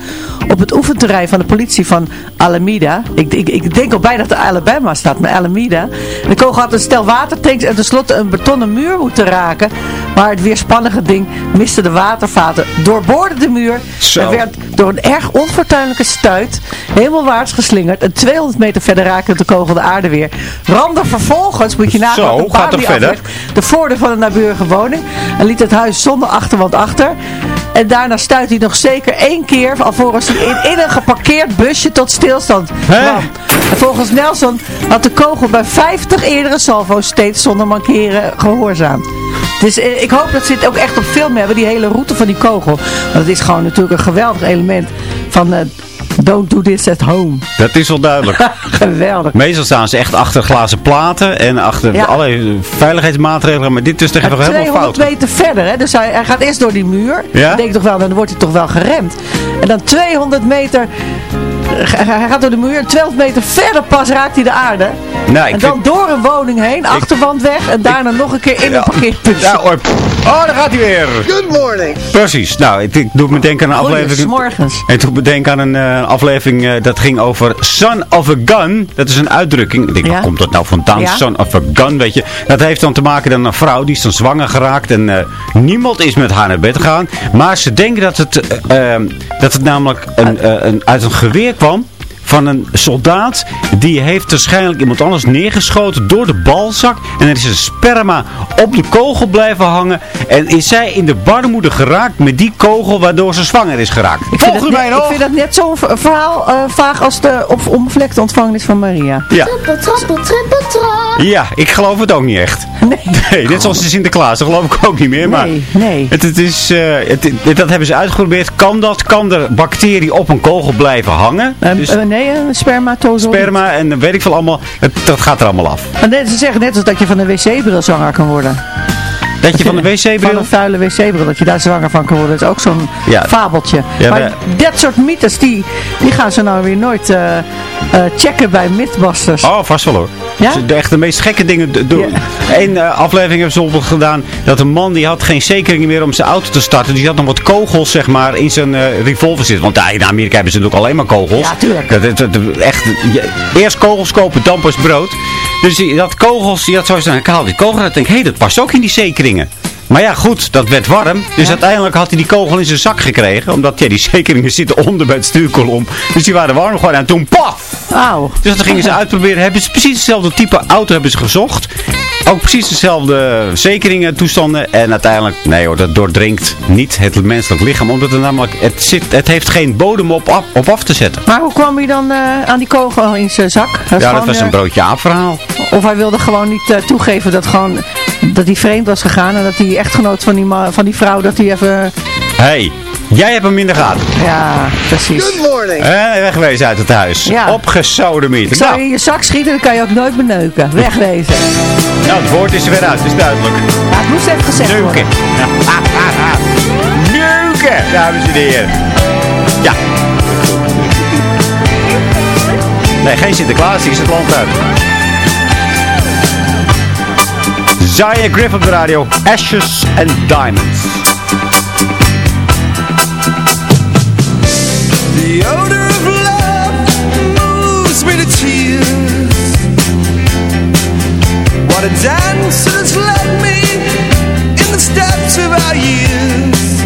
[SPEAKER 7] op het oefenterrein van de politie van Alameda. Ik, ik, ik denk al bijna dat de Alabama staat, maar Alameda. De kogel had een stel watertanks en tenslotte een betonnen muur moeten raken. Maar het weerspannige ding miste de watervaten, doorboorde de muur
[SPEAKER 6] Zo.
[SPEAKER 7] en werd door een erg onfortuinlijke stuit hemelwaarts geslingerd. En 200 meter verder raakte de kogel de aarde weer. Ramde vervolgens, moet je nagaan,
[SPEAKER 6] Zo,
[SPEAKER 7] een
[SPEAKER 6] gaat er
[SPEAKER 7] die
[SPEAKER 6] verder?
[SPEAKER 7] aflegt, de voordeur van een naburige woning. En liet het huis zonder achterwand achter. En daarna stuit hij nog zeker één keer, alvorens hij in, in een geparkeerd busje tot stilstand kwam. En volgens Nelson had de kogel bij 50 eerdere salvo's steeds zonder mankeren gehoorzaamd. Dus eh, ik hoop dat ze dit ook echt op film hebben, die hele route van die kogel. Want het is gewoon natuurlijk een geweldig element van eh, don't do this at home.
[SPEAKER 6] Dat is wel duidelijk. <laughs>
[SPEAKER 7] Geweldig.
[SPEAKER 6] Meestal staan ze echt achter glazen platen en achter
[SPEAKER 7] Ja.
[SPEAKER 6] allerlei veiligheidsmaatregelen. Maar dit is toch helemaal
[SPEAKER 7] 200
[SPEAKER 6] fout.
[SPEAKER 7] meter verder, hè? dus hij, hij gaat eerst door die muur.
[SPEAKER 6] Ja?
[SPEAKER 7] Ik denk toch wel, dan wordt hij toch wel geremd. En dan 200 meter, hij gaat door de muur, 200 meter verder pas raakt hij de aarde.
[SPEAKER 6] Nou,
[SPEAKER 7] en dan
[SPEAKER 6] vind-
[SPEAKER 7] door een woning heen, achterwand weg en daarna nog een keer in een parkeerpunt.
[SPEAKER 6] Ja, hoor. Oh, daar gaat hij weer.
[SPEAKER 13] Good morning.
[SPEAKER 6] Precies. Nou, ik, ik doe me denken aan een aflevering.
[SPEAKER 7] s'morgens.
[SPEAKER 6] Ik doe me denken aan een eh, aflevering eh, dat ging over son of a gun. Dat is een uitdrukking. Ik denk,
[SPEAKER 7] Ja.
[SPEAKER 6] waar komt dat nou vandaan?
[SPEAKER 7] Ja.
[SPEAKER 6] Son of a gun, weet je. Dat heeft dan te maken met een vrouw die is dan zwanger geraakt. En eh, niemand is met haar naar bed gegaan. Maar ze denken dat het, eh, eh, dat het namelijk een, eh, een, uit een geweer kwam van een soldaat. Die heeft waarschijnlijk iemand anders neergeschoten door de balzak. En er is een sperma op de kogel blijven hangen. En is zij in de baarmoeder geraakt met die kogel waardoor ze zwanger is geraakt.
[SPEAKER 7] Ik dat
[SPEAKER 6] u mij
[SPEAKER 7] net, ik
[SPEAKER 6] nog?
[SPEAKER 7] vind dat net zo'n verhaal eh, vaag als de op onbevlekte ontvangenis van Maria.
[SPEAKER 6] Ja.
[SPEAKER 11] Trippel, trappel, trippel, trap.
[SPEAKER 6] Ja, ik geloof het ook niet echt. Nee. net zoals de Sinterklaas, dat geloof ik ook niet meer. Maar
[SPEAKER 7] Nee, nee.
[SPEAKER 6] Het, het is, eh, het, het- dat hebben ze uitgeprobeerd. Kan dat? Kan er bacterie op een kogel blijven hangen? Dus
[SPEAKER 7] Eh, nee, een spermatozoïde.
[SPEAKER 6] sperma en eh, weet ik veel allemaal. Het, dat gaat er allemaal af.
[SPEAKER 7] En net, ze zeggen net als dat je van een wc-bril zwanger kan worden.
[SPEAKER 6] Dat je van de <laughs>
[SPEAKER 7] Van
[SPEAKER 6] wc-bril...
[SPEAKER 7] een vuile wc-bril, dat je daar zwanger van kan worden. Dat is ook zo'n
[SPEAKER 6] Ja.
[SPEAKER 7] fabeltje.
[SPEAKER 6] Ja,
[SPEAKER 7] maar
[SPEAKER 6] maar-
[SPEAKER 7] dat soort mythes, die, die gaan ze nou weer nooit eh, eh, checken bij Mythbusters.
[SPEAKER 6] Oh, vast wel hoor.
[SPEAKER 7] Ja?
[SPEAKER 6] Ze- de, echt de meest gekke dingen do- doen. Eén eh, aflevering hebben ze bijvoorbeeld gedaan dat een man die had geen zekeringen meer om zijn auto te starten. Dus die had nog wat kogels zeg maar in zijn revolver zitten. Want daar in Amerika hebben ze natuurlijk alleen maar kogels.
[SPEAKER 7] Ja, tuurlijk.
[SPEAKER 6] Dat, dat, dat- echt, je- eerst kogels kopen, dan pas brood. Dus die had kogels, die had zo staan. Ik haalde die kogel uit en denk, hé, dat past ook in die zekeringen. Maar ja, goed, dat werd warm. Dus uiteindelijk had hij die kogel in zijn zak gekregen. Omdat ja, die <laughs> zekeringen zitten onder bij het stuurkolom. Dus die waren warm geworden. En toen, paf!
[SPEAKER 7] Auw.
[SPEAKER 6] Dus dat gingen ze <laughs> uitproberen. Hebben ze precies hetzelfde type auto hebben ze gezocht. Ook precies dezelfde zekeringen, toestanden. En uiteindelijk, nee hoor, dat doordringt niet het menselijk lichaam. Omdat het namelijk, het, zit, het heeft geen bodem op, af- op af te zetten.
[SPEAKER 7] Maar hoe kwam hij dan eh, aan die kogel in zijn zak? Dat
[SPEAKER 6] ja, dat
[SPEAKER 7] gewoon,
[SPEAKER 6] was een
[SPEAKER 7] eh,
[SPEAKER 6] broodje aap verhaal.
[SPEAKER 7] Of hij wilde gewoon niet eh, toegeven dat, gewoon, dat hij vreemd was gegaan. En dat die echtgenoot van die, van die vrouw, dat hij even...
[SPEAKER 6] Hé, hey, jij hebt hem minder gehad.
[SPEAKER 7] Ja, precies.
[SPEAKER 14] Good morning.
[SPEAKER 6] Eh, wegwezen uit het huis.
[SPEAKER 7] Ja.
[SPEAKER 6] Opgesodemiet.
[SPEAKER 7] Ik zou
[SPEAKER 6] Nou,
[SPEAKER 7] je in je zak schieten, dan kan je ook nooit beneuken. Wegwezen.
[SPEAKER 6] nou, het woord is er weer uit, is duidelijk.
[SPEAKER 7] Ja, het moest even gezegd
[SPEAKER 6] Neuken.
[SPEAKER 7] worden.
[SPEAKER 6] Ha, ha. Neuken, dames en heren. Ja. Nee, geen Sinterklaas, die is het land uit. Zaya Griff op de radio. Ashes and Diamonds.
[SPEAKER 15] The odor of love moves me to tears. What a dance it has led me in the steps of our years.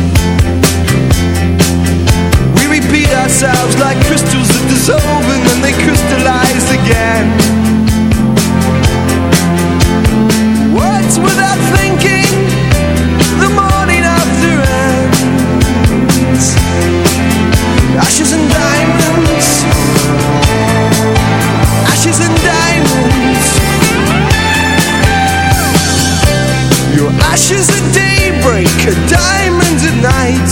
[SPEAKER 15] We repeat ourselves like crystals that dissolve and then they crystallize again. Ashes and diamonds. Ashes and diamonds. Your ashes at daybreak A diamond at night.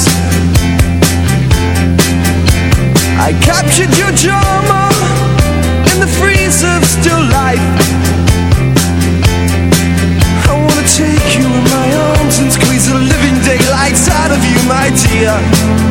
[SPEAKER 15] I captured your drama In the freeze of still life. I wanna take you in my arms And squeeze the living daylights out of you, my dear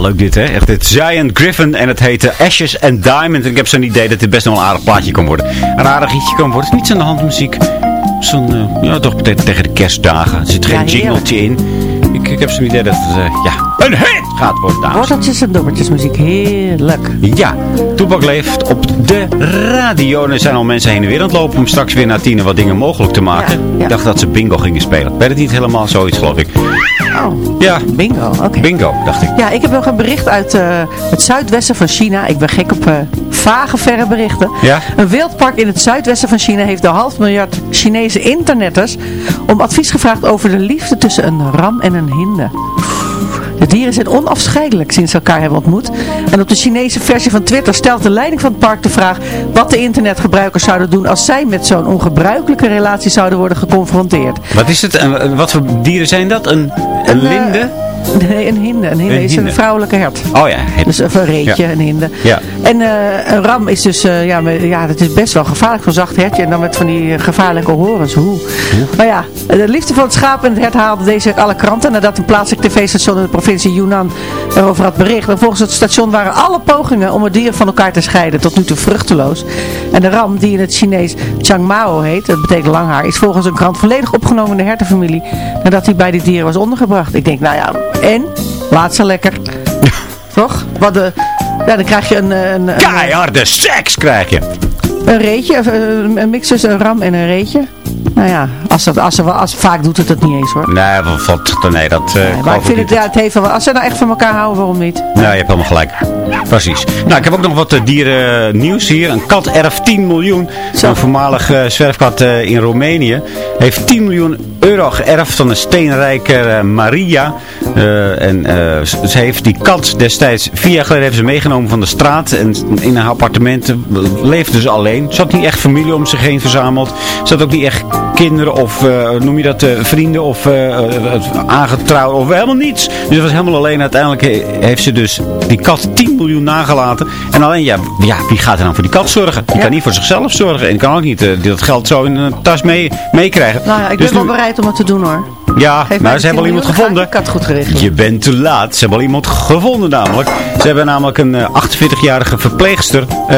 [SPEAKER 6] Ja, leuk dit hè. Echt dit Giant Griffin en het heette Ashes and Diamond. En ik heb zo'n idee dat dit best wel een aardig plaatje kan worden. Een aardig liedje kan worden. Het is niet zo'n handmuziek. Zo'n, eh, ja toch tegen tegen de kerstdagen. Er zit geen
[SPEAKER 7] Ja,
[SPEAKER 6] jingletje in. Ik, ik heb zo'n idee dat het, eh, ja, een hit gaat worden, dames.
[SPEAKER 7] Worteltjes en dobbertjes muziek, heerlijk.
[SPEAKER 6] Ja, Toepak leeft op de radio. En er zijn al mensen heen en weer aan het lopen om straks weer na tien wat dingen mogelijk te maken.
[SPEAKER 7] ja.
[SPEAKER 6] Ik dacht dat ze bingo gingen spelen. Weet het niet helemaal zoiets, geloof ik.
[SPEAKER 7] Oh,
[SPEAKER 6] Ja,
[SPEAKER 7] bingo, oké.
[SPEAKER 6] bingo, dacht ik.
[SPEAKER 7] Ja, ik heb nog een bericht uit eh, het zuidwesten van China. Ik ben gek op eh, vage, verre berichten.
[SPEAKER 6] Ja?
[SPEAKER 7] Een wildpark in het zuidwesten van China heeft de half miljard Chinese internetters om advies gevraagd over de liefde tussen een ram en een hinde. De dieren zijn onafscheidelijk sinds ze elkaar hebben ontmoet. En op de Chinese versie van Twitter stelt de leiding van het park de vraag wat de internetgebruikers zouden doen als zij met zo'n ongebruikelijke relatie zouden worden geconfronteerd.
[SPEAKER 6] Wat is het? En, wat voor dieren zijn dat? Een, een
[SPEAKER 7] Een, eh,
[SPEAKER 6] linde?
[SPEAKER 7] Nee, een hinde. Een hinde
[SPEAKER 6] Een
[SPEAKER 7] is
[SPEAKER 6] hinde.
[SPEAKER 7] een vrouwelijke hert.
[SPEAKER 6] Oh ja, het-
[SPEAKER 7] Dus een reetje,
[SPEAKER 6] Ja.
[SPEAKER 7] een hinde.
[SPEAKER 6] Ja.
[SPEAKER 7] En eh, een ram is dus, eh, ja, ja, dat is best wel gevaarlijk, zo'n zacht hertje. En dan met van die eh, gevaarlijke horens. Hoe? Maar ja, de liefde voor het schaap en het hert haalde deze week alle kranten. Nadat een plaatselijk tv-station in de provincie Yunnan erover had bericht. En volgens het station waren alle pogingen om het dier van elkaar te scheiden tot nu toe vruchteloos. En de ram, die in het Chinees Changmao heet, dat betekent langhaar, is volgens een krant volledig opgenomen in de hertenfamilie. Nadat hij bij die dieren was ondergebracht. Ik denk, nou ja, en? Laat ze lekker. <laughs> Toch? Wat de, ja, dan krijg je een, een, een,
[SPEAKER 6] Keiharde seks krijg je.
[SPEAKER 7] een reetje, eh, een mix tussen een ram en een reetje. Nou ja, als dat, als als, vaak doet het dat niet eens hoor.
[SPEAKER 6] Nee, wat, nee dat eh,
[SPEAKER 7] maar ik vind het, ja, het heeft wel, als ze nou echt van elkaar houden, waarom niet?
[SPEAKER 6] Nou, je hebt helemaal gelijk. Precies. Nou, ik heb ook nog wat eh, dieren nieuws hier. Een kat erft 10 miljoen. Een voormalig eh, zwerfkat eh, in Roemenië heeft 10 miljoen euro geërfd van een steenrijke eh, Maria. En ze heeft die kat destijds, vier jaar geleden, heeft ze meegenomen van de straat. En in haar appartement leefde ze alleen. Ze had niet echt familie om zich heen verzameld. Ze had ook niet echt kinderen of, noem je dat, vrienden of aangetrouwd of helemaal niets. Dus ze was helemaal alleen. Uiteindelijk he- heeft ze dus die kat 10 miljoen nagelaten. En alleen, ja, ja wie gaat er dan voor die kat zorgen? Die kan niet voor zichzelf zorgen. En kan ook niet eh, dat geld zo in een tas mee- meekrijgen.
[SPEAKER 7] Nou ja, ik
[SPEAKER 6] Dus
[SPEAKER 7] ben wel bereid om het te doen hoor.
[SPEAKER 6] ja,
[SPEAKER 7] Geef
[SPEAKER 6] maar ze hebben al
[SPEAKER 7] 10
[SPEAKER 6] iemand gevonden.
[SPEAKER 7] kat goed gericht.
[SPEAKER 6] Je bent te laat. Ze hebben al iemand gevonden namelijk. Ze hebben namelijk een eh, 48-jarige verpleegster eh,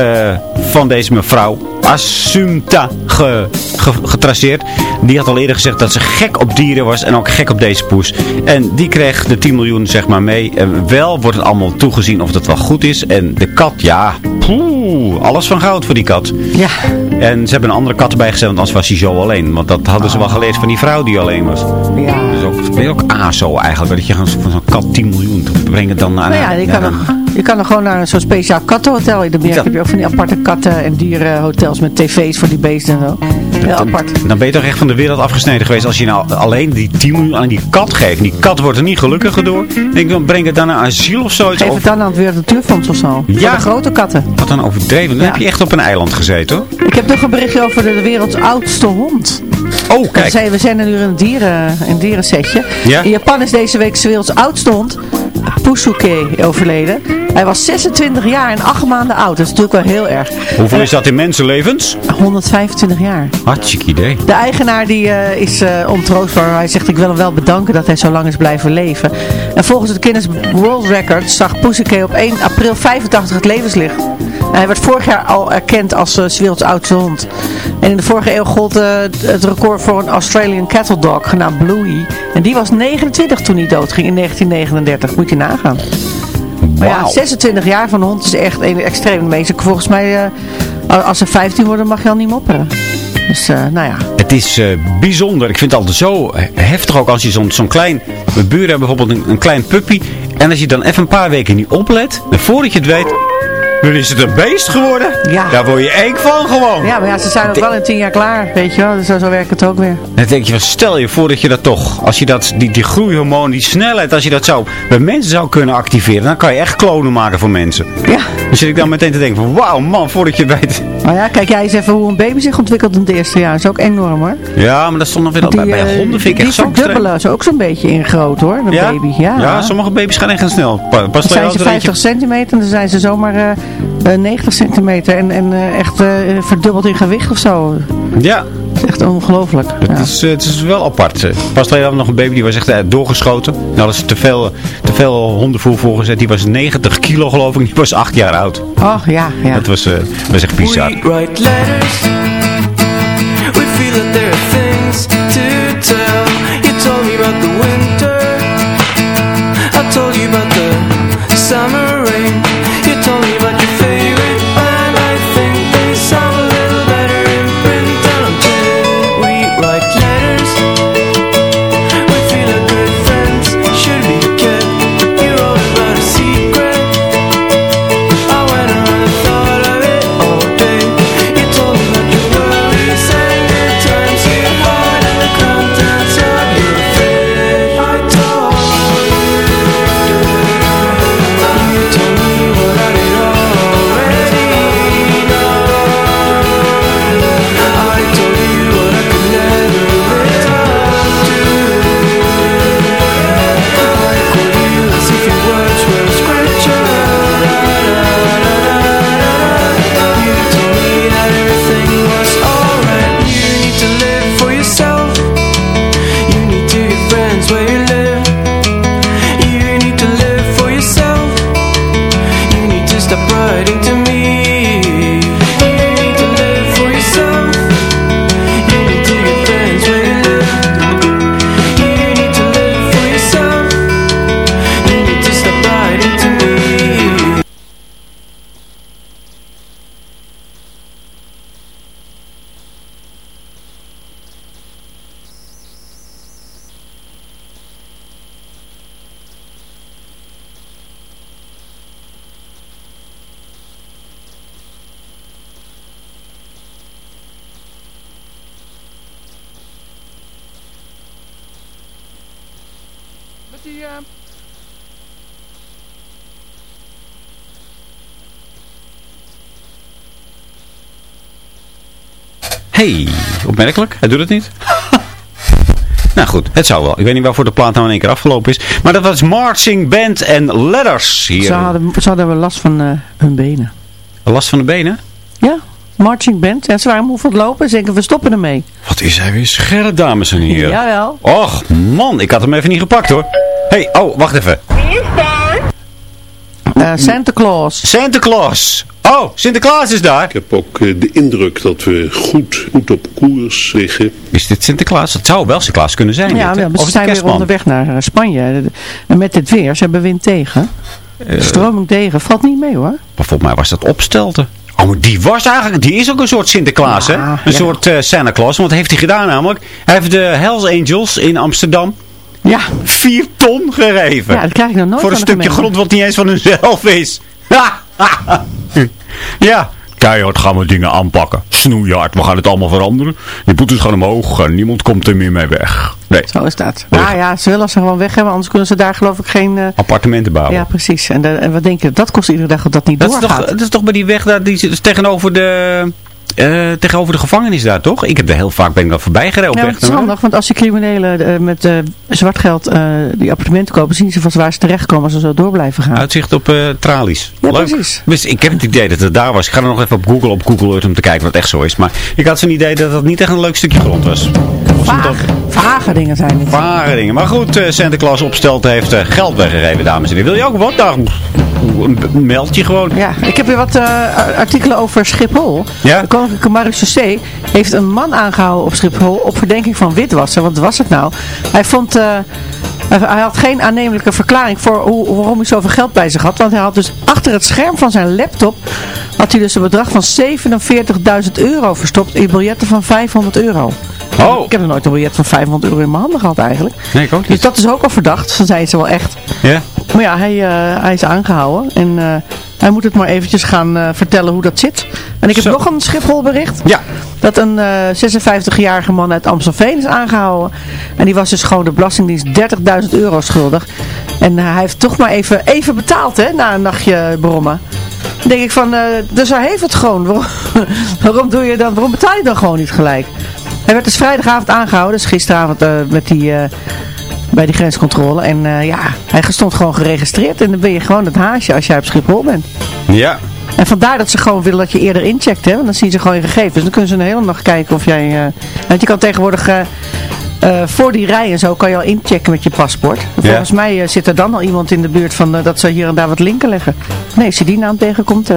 [SPEAKER 6] van deze mevrouw, Assunta, ge, ge- getraceerd. Die had al eerder gezegd dat ze gek op dieren was en ook gek op deze poes. En die kreeg de 10 miljoen zeg maar mee. En wel wordt het allemaal toegezien of dat wel goed is. En de kat, ja, poeh, alles van goud voor die kat.
[SPEAKER 7] Ja.
[SPEAKER 6] En ze hebben een andere kat erbij gezet, want anders was hij zo alleen. Want dat hadden ze wel geleerd van die vrouw die alleen was.
[SPEAKER 7] Ja.
[SPEAKER 6] Dus ook, ben je ook ASO eigenlijk, dat je van zo'n kat 10 miljoen te brengen dan naar...
[SPEAKER 7] Nou ja, je kan, nog, je kan nog gewoon naar zo'n speciaal kattenhotel. In de heb je ook van die aparte katten- en dierenhotels met tv's voor die beesten en zo. Heel apart.
[SPEAKER 6] Dan ben je toch echt van de wereld afgesneden geweest als je nou alleen die 10 miljoen aan die kat geeft. Die kat wordt er niet gelukkiger door. Denk ik, dan breng het dan naar asiel of zoiets.
[SPEAKER 7] Geef
[SPEAKER 6] Of,
[SPEAKER 7] het dan aan het Wereld Natuurfonds of zo.
[SPEAKER 6] Ja.
[SPEAKER 7] Voor de grote katten.
[SPEAKER 6] wat dan overdreven. Dan heb je echt op een eiland gezeten hoor.
[SPEAKER 7] Ik heb nog een berichtje over de, werelds oudste hond.
[SPEAKER 6] Oh,
[SPEAKER 7] We
[SPEAKER 6] kijk.
[SPEAKER 7] zijn, we zijn er nu in een, dieren, een dierensetje.
[SPEAKER 6] Ja?
[SPEAKER 7] In Japan is deze week de werelds oudste hond, Pusuke, overleden. Hij was 26 jaar en 8 maanden oud. Dat is natuurlijk wel heel erg.
[SPEAKER 6] Hoeveel is dat in mensenlevens?
[SPEAKER 7] 125 jaar.
[SPEAKER 6] Hartstikke idee.
[SPEAKER 7] De eigenaar die, eh, is uh, ontroostbaar. Hij zegt ik wil hem wel bedanken dat hij zo lang is blijven leven. En volgens het Guinness World Record zag Pussycat op 1 april 85 het levenslicht. En hij werd vorig jaar al erkend als uh, 's werelds oudste hond. En in de vorige eeuw gold uh, het record voor een Australian Cattle Dog genaamd Bluey. En die was 29 toen hij doodging in 1939. Moet je nagaan. Maar ja, 26 jaar van een hond is echt een extreem meest. Volgens mij, uh, als ze 15 worden mag je al niet mopperen. Dus, uh, nou ja.
[SPEAKER 6] Het is uh, bijzonder. Ik vind het altijd zo heftig ook als je zo'n zo'n klein... Mijn buren hebben bijvoorbeeld een, een klein puppy. En als je dan even een paar weken niet oplet. En voordat je het weet... Dan is het een beest geworden.
[SPEAKER 7] Ja.
[SPEAKER 6] Daar word je eng van gewoon.
[SPEAKER 7] Ja, maar ja, ze zijn ook wel in tien jaar klaar. Weet je wel, dus zo, zo werkt het ook weer.
[SPEAKER 6] Dan denk je, stel je voor dat je dat toch, als je dat, die, die groeihormoon, die snelheid, als je dat zou, bij mensen zou kunnen activeren, dan kan je echt klonen maken voor mensen.
[SPEAKER 7] Ja.
[SPEAKER 6] Dan zit ik dan meteen te denken van, wauw man, voordat je weet.
[SPEAKER 7] Nou ja, kijk jij eens even hoe een baby zich ontwikkelt in het eerste jaar. Dat is ook enorm hoor.
[SPEAKER 6] Ja, maar dat stond nog weer bij, bij
[SPEAKER 7] uh,
[SPEAKER 6] honden vind ik echt zo
[SPEAKER 7] verdubbelen is ook zo'n beetje in groot hoor, een
[SPEAKER 6] ja?
[SPEAKER 7] baby. Ja.
[SPEAKER 6] ja, sommige baby's gaan echt snel. Pas
[SPEAKER 7] dan zijn ze 50
[SPEAKER 6] eentje...
[SPEAKER 7] centimeter en dan zijn ze zomaar uh, uh, 90 centimeter en, en uh, echt uh, verdubbeld in gewicht of zo.
[SPEAKER 6] Ja.
[SPEAKER 7] Dat is echt ongelooflijk.
[SPEAKER 6] Het,
[SPEAKER 7] ja.
[SPEAKER 6] is, het is wel apart. Pas geleden hadden we nog een baby die was echt uh, doorgeschoten. Nou hadden ze te veel, te veel hondenvoer voorgezet. Die was 90 kilo geloof ik. Die was 8 jaar oud.
[SPEAKER 7] Oh ja, ja.
[SPEAKER 6] Dat was, was echt bizar.
[SPEAKER 5] We write letters. We feel that there are things to tell.
[SPEAKER 6] Hey, opmerkelijk. Hij doet het niet. <laughs> nou goed, het zou wel. Ik weet niet waarvoor de plaat nou in één keer afgelopen is. Maar dat was Marching Band en Letters hier.
[SPEAKER 7] Ze hadden, ze hadden wel last van uh, hun benen.
[SPEAKER 6] Last van de benen?
[SPEAKER 7] Ja, marching band. Ja, ze waren moe van het lopen. Ze denken, we stoppen ermee.
[SPEAKER 6] Wat is hij weer scherp, dames en heren. <laughs>
[SPEAKER 7] Jawel.
[SPEAKER 6] Och, man, ik had hem even niet gepakt hoor. hey, oh, wacht even.
[SPEAKER 7] Uh, Santa Claus.
[SPEAKER 6] Santa Claus. Oh, Sinterklaas is daar.
[SPEAKER 16] Ik heb ook uh, de indruk dat we goed, goed op koers liggen.
[SPEAKER 6] Is dit Sinterklaas? Het zou wel Sinterklaas kunnen zijn.
[SPEAKER 7] Ja,
[SPEAKER 6] dit,
[SPEAKER 7] we zijn weer onderweg naar uh, Spanje. En met dit weer, ze hebben wind tegen. Stroming tegen, valt niet mee hoor.
[SPEAKER 6] Maar volgens mij was dat opstelten. Oh, maar die was eigenlijk, die is ook een soort Sinterklaas,
[SPEAKER 7] Ja,
[SPEAKER 6] hè? Een
[SPEAKER 7] ja.
[SPEAKER 6] soort uh, Santa Claus. Want wat heeft hij gedaan namelijk? Hij heeft de Hells Angels in Amsterdam
[SPEAKER 7] ja.
[SPEAKER 6] vier ton gegeven.
[SPEAKER 7] Ja, dat krijg ik nog nooit
[SPEAKER 6] Voor een stukje grond wat niet eens van hunzelf is. <laughs> ja. Keihard gaan we dingen aanpakken. Snoeihard, we gaan het allemaal veranderen. Je boetes gaan omhoog en niemand komt er meer mee weg. Nee.
[SPEAKER 7] Zo is dat. Nou ja, ze willen ze gewoon weg hebben, anders kunnen ze daar geloof ik geen... Uh...
[SPEAKER 6] Appartementen bouwen.
[SPEAKER 7] Ja, precies. En, de, en wat denk je, dat kost iedere dag dat dat niet
[SPEAKER 6] dat is,
[SPEAKER 7] doorgaat.
[SPEAKER 6] toch, dat is toch bij die weg daar, die is tegenover de... Eh, tegenover de gevangenis daar, toch? Ik heb er heel vaak ben ik voorbij gereden.
[SPEAKER 7] Ja, het is handig, want als die criminelen eh, met eh, zwart geld die appartementen kopen, zien ze van waar ze terechtkomen als ze zo door blijven gaan.
[SPEAKER 6] Uitzicht op tralies.
[SPEAKER 7] Ja,
[SPEAKER 6] Leuk.
[SPEAKER 7] precies.
[SPEAKER 6] Dus ik heb het idee dat het daar was. Ik ga er nog even op Google, op Google Earth om te kijken wat echt zo is. Maar ik had zo'n idee dat het niet echt een leuk stukje grond was.
[SPEAKER 7] Vaag, vage dingen zijn het.
[SPEAKER 6] Vage dingen. Maar goed, Santa Claus opstelt heeft geld weggegeven, dames en heren. Wil je ook wat? Nou, meld je gewoon.
[SPEAKER 7] Ja, ik heb weer wat eh, artikelen over Schiphol.
[SPEAKER 6] Ja?
[SPEAKER 7] De Koninklijke Marechaussee heeft een man aangehouden op Schiphol op verdenking van witwassen. Wat was het nou? Hij vond... eh, hij hij had geen aannemelijke verklaring voor hoe, waarom hij zoveel geld bij zich had. Want hij had dus achter het scherm van zijn laptop... had hij dus een bedrag van 47.000 euro verstopt in biljetten van 500 euro.
[SPEAKER 6] Oh.
[SPEAKER 7] Ik heb nog nooit een biljet van 500 euro in mijn handen gehad eigenlijk.
[SPEAKER 6] Nee, ik ook
[SPEAKER 7] Dus
[SPEAKER 6] niet.
[SPEAKER 7] dat is ook al verdacht. Dan zijn ze wel echt.
[SPEAKER 6] Ja?
[SPEAKER 7] Maar ja, hij, eh, hij is aangehouden. En eh, hij moet het maar eventjes gaan eh, vertellen hoe dat zit. En ik heb
[SPEAKER 6] Zo.
[SPEAKER 7] nog een Schiphol bericht.
[SPEAKER 6] Ja.
[SPEAKER 7] Dat een eh 56-jarige man uit Amstelveen is aangehouden. En die was dus gewoon de Belastingdienst 30.000 euro schuldig. En hij heeft toch maar even, even betaald hè, na een nachtje brommen. Dan denk ik van, dus hij heeft het gewoon. Waarom, <laughs> waarom, doe je dan, waarom betaal je dan gewoon niet gelijk? Hij werd dus vrijdagavond aangehouden. Dus gisteravond eh, met die... eh, bij die grenscontrole. En eh, ja, hij stond gewoon geregistreerd. En dan ben je gewoon het haasje als jij op Schiphol bent.
[SPEAKER 6] Ja.
[SPEAKER 7] En vandaar dat ze gewoon willen dat je eerder incheckt. Hè? Want dan zien ze gewoon je gegevens. Dan kunnen ze een hele nacht kijken of jij... want je kan tegenwoordig... voor die rij en zo kan je al inchecken met je paspoort. Volgens mij zit er dan al iemand in de buurt van dat ze hier en daar wat linken leggen. Nee, als je die naam tegenkomt,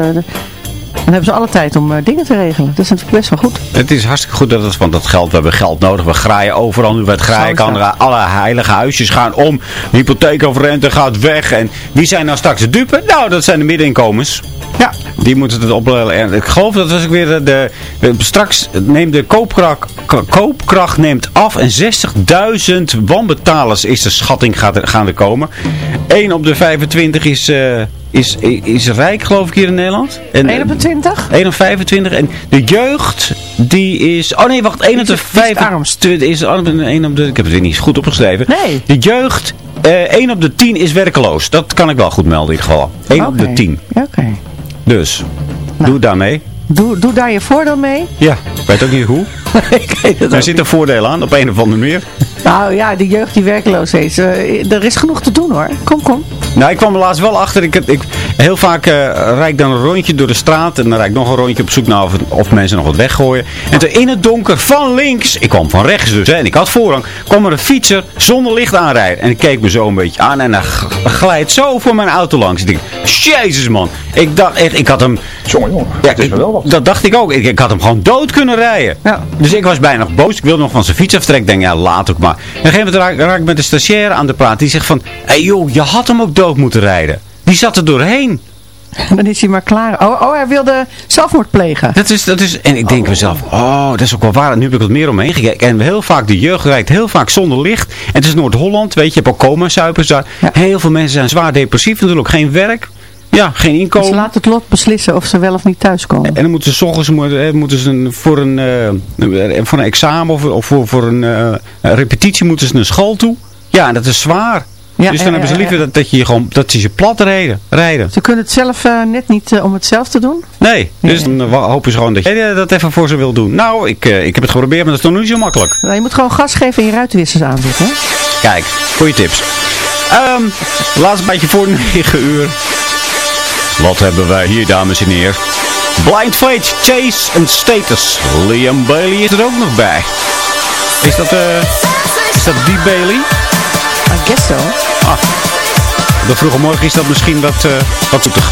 [SPEAKER 7] dan hebben ze alle tijd om eh, dingen te regelen. Dat is natuurlijk best wel goed.
[SPEAKER 6] Het is hartstikke goed dat het van dat geld, we hebben geld nodig, we graaien overal nu wat graaien kan. Alle heilige huisjes gaan om, de hypotheek over rente gaat weg. En wie zijn nou straks de dupe? Nou, dat zijn de middeninkomens.
[SPEAKER 7] Ja.
[SPEAKER 6] Die moeten het opleiden. En ik geloof dat was ook weer de, de, de- straks neemt de koopkracht, ko- koopkracht neemt af en 60.000 wanbetalers is de schatting gaat er, gaan er komen. 1 op de 25 is, eh, is, is rijk geloof ik hier in Nederland. En,
[SPEAKER 7] 1 op de 20?
[SPEAKER 6] 1 op 25. En de jeugd, die is... Oh nee, wacht. 1 op de
[SPEAKER 7] Wie is het- wie is het
[SPEAKER 6] 25. Is 1 op de... Ik heb het weer niet goed opgeschreven.
[SPEAKER 7] Nee.
[SPEAKER 6] De jeugd, eh 1 op de 10 is werkeloos. Dat kan ik wel goed melden in ieder geval. 1 op de
[SPEAKER 7] Oké.
[SPEAKER 6] 10.
[SPEAKER 7] Ja, Oké.
[SPEAKER 6] Dus,
[SPEAKER 7] Nou.
[SPEAKER 6] doe daarmee.
[SPEAKER 7] Doe, doe daar je voordeel mee.
[SPEAKER 6] Ja, ik weet ook niet hoe. <laughs>
[SPEAKER 7] ik weet het
[SPEAKER 6] Er zit een voordeel aan, op een of andere manier.
[SPEAKER 7] Nou ja, die jeugd die werkeloos is. eh, er is genoeg te doen hoor. Kom, kom.
[SPEAKER 6] Nou, ik kwam er laatst wel achter. Ik, ik, heel vaak eh rijd ik dan een rondje door de straat. En dan rijd ik nog een rondje op zoek naar of, mensen nog wat weggooien. En toen in het donker van links, ik kwam van rechts dus, hè, en ik had voorrang, kwam er een fietser zonder licht aanrijden. En ik keek me zo een beetje aan en g- glijdt zo voor mijn auto langs. Ik denk, jezus man. Ik dacht echt, ik had hem...
[SPEAKER 10] Jongen, jongen.
[SPEAKER 6] Ja,
[SPEAKER 10] het is
[SPEAKER 6] ik-
[SPEAKER 10] wel wat.
[SPEAKER 6] dat dacht ik ook. Ik, ik had hem gewoon dood kunnen rijden.
[SPEAKER 7] Ja.
[SPEAKER 6] Dus ik was bijna nog boos. Ik wilde nog van zijn fiets aftrekken. Ik denk, ja, laat ook maar. En op een gegeven moment raak, raak ik met de stagiaire aan de praat. Die zegt van, hé hey joh, je had hem ook dood moeten rijden. Die zat er doorheen. <laughs>
[SPEAKER 7] Dan is hij maar klaar. Oh, oh hij wilde zelfmoord plegen.
[SPEAKER 6] Dat is, dat is, en ik denk mezelf, oh, dat is ook wel waar. Nu heb ik wat meer omheen gekeken. En heel vaak, de jeugd rijdt heel vaak zonder licht. En het is Noord-Holland, weet je. Je hebt ook coma-suipers daar.
[SPEAKER 7] Ja.
[SPEAKER 6] Heel veel mensen zijn zwaar depressief natuurlijk. Geen werk. Ja, geen
[SPEAKER 7] Dus
[SPEAKER 6] inkomen.
[SPEAKER 7] laat het lot beslissen of ze wel of niet thuiskomen.
[SPEAKER 6] En dan moeten ze 's ochtends moeten, eh, moeten ze een, voor, een, eh, voor een examen of, of voor, voor een, eh, een repetitie moeten ze naar school toe. Ja, en dat is zwaar.
[SPEAKER 7] Ja,
[SPEAKER 6] dus dan
[SPEAKER 7] ja,
[SPEAKER 6] hebben ze liever
[SPEAKER 7] ja.
[SPEAKER 6] dat, dat je gewoon dat ze je plat rijden. rijden.
[SPEAKER 7] Ze kunnen het zelf eh, net niet eh, om het zelf te doen.
[SPEAKER 6] Nee, dus
[SPEAKER 7] Nee.
[SPEAKER 6] dan hopen ze gewoon dat je eh, dat even voor ze wil doen. Nou, ik, eh, ik heb het geprobeerd, maar dat is nog niet zo makkelijk.
[SPEAKER 7] Nou, je moet gewoon gas geven en je ruitenwissers aanzetten. hè?
[SPEAKER 6] Kijk, goede tips. Ehm laatst beetje voor 9 uur. Wat hebben wij hier, dames en heren? Blind Fate, Chase en Status. Liam Bailey is er ook nog bij. Is dat, eh is dat die Bailey?
[SPEAKER 7] I guess so.
[SPEAKER 6] Ah, de vroege morgen is dat misschien wat, eh wat toetig.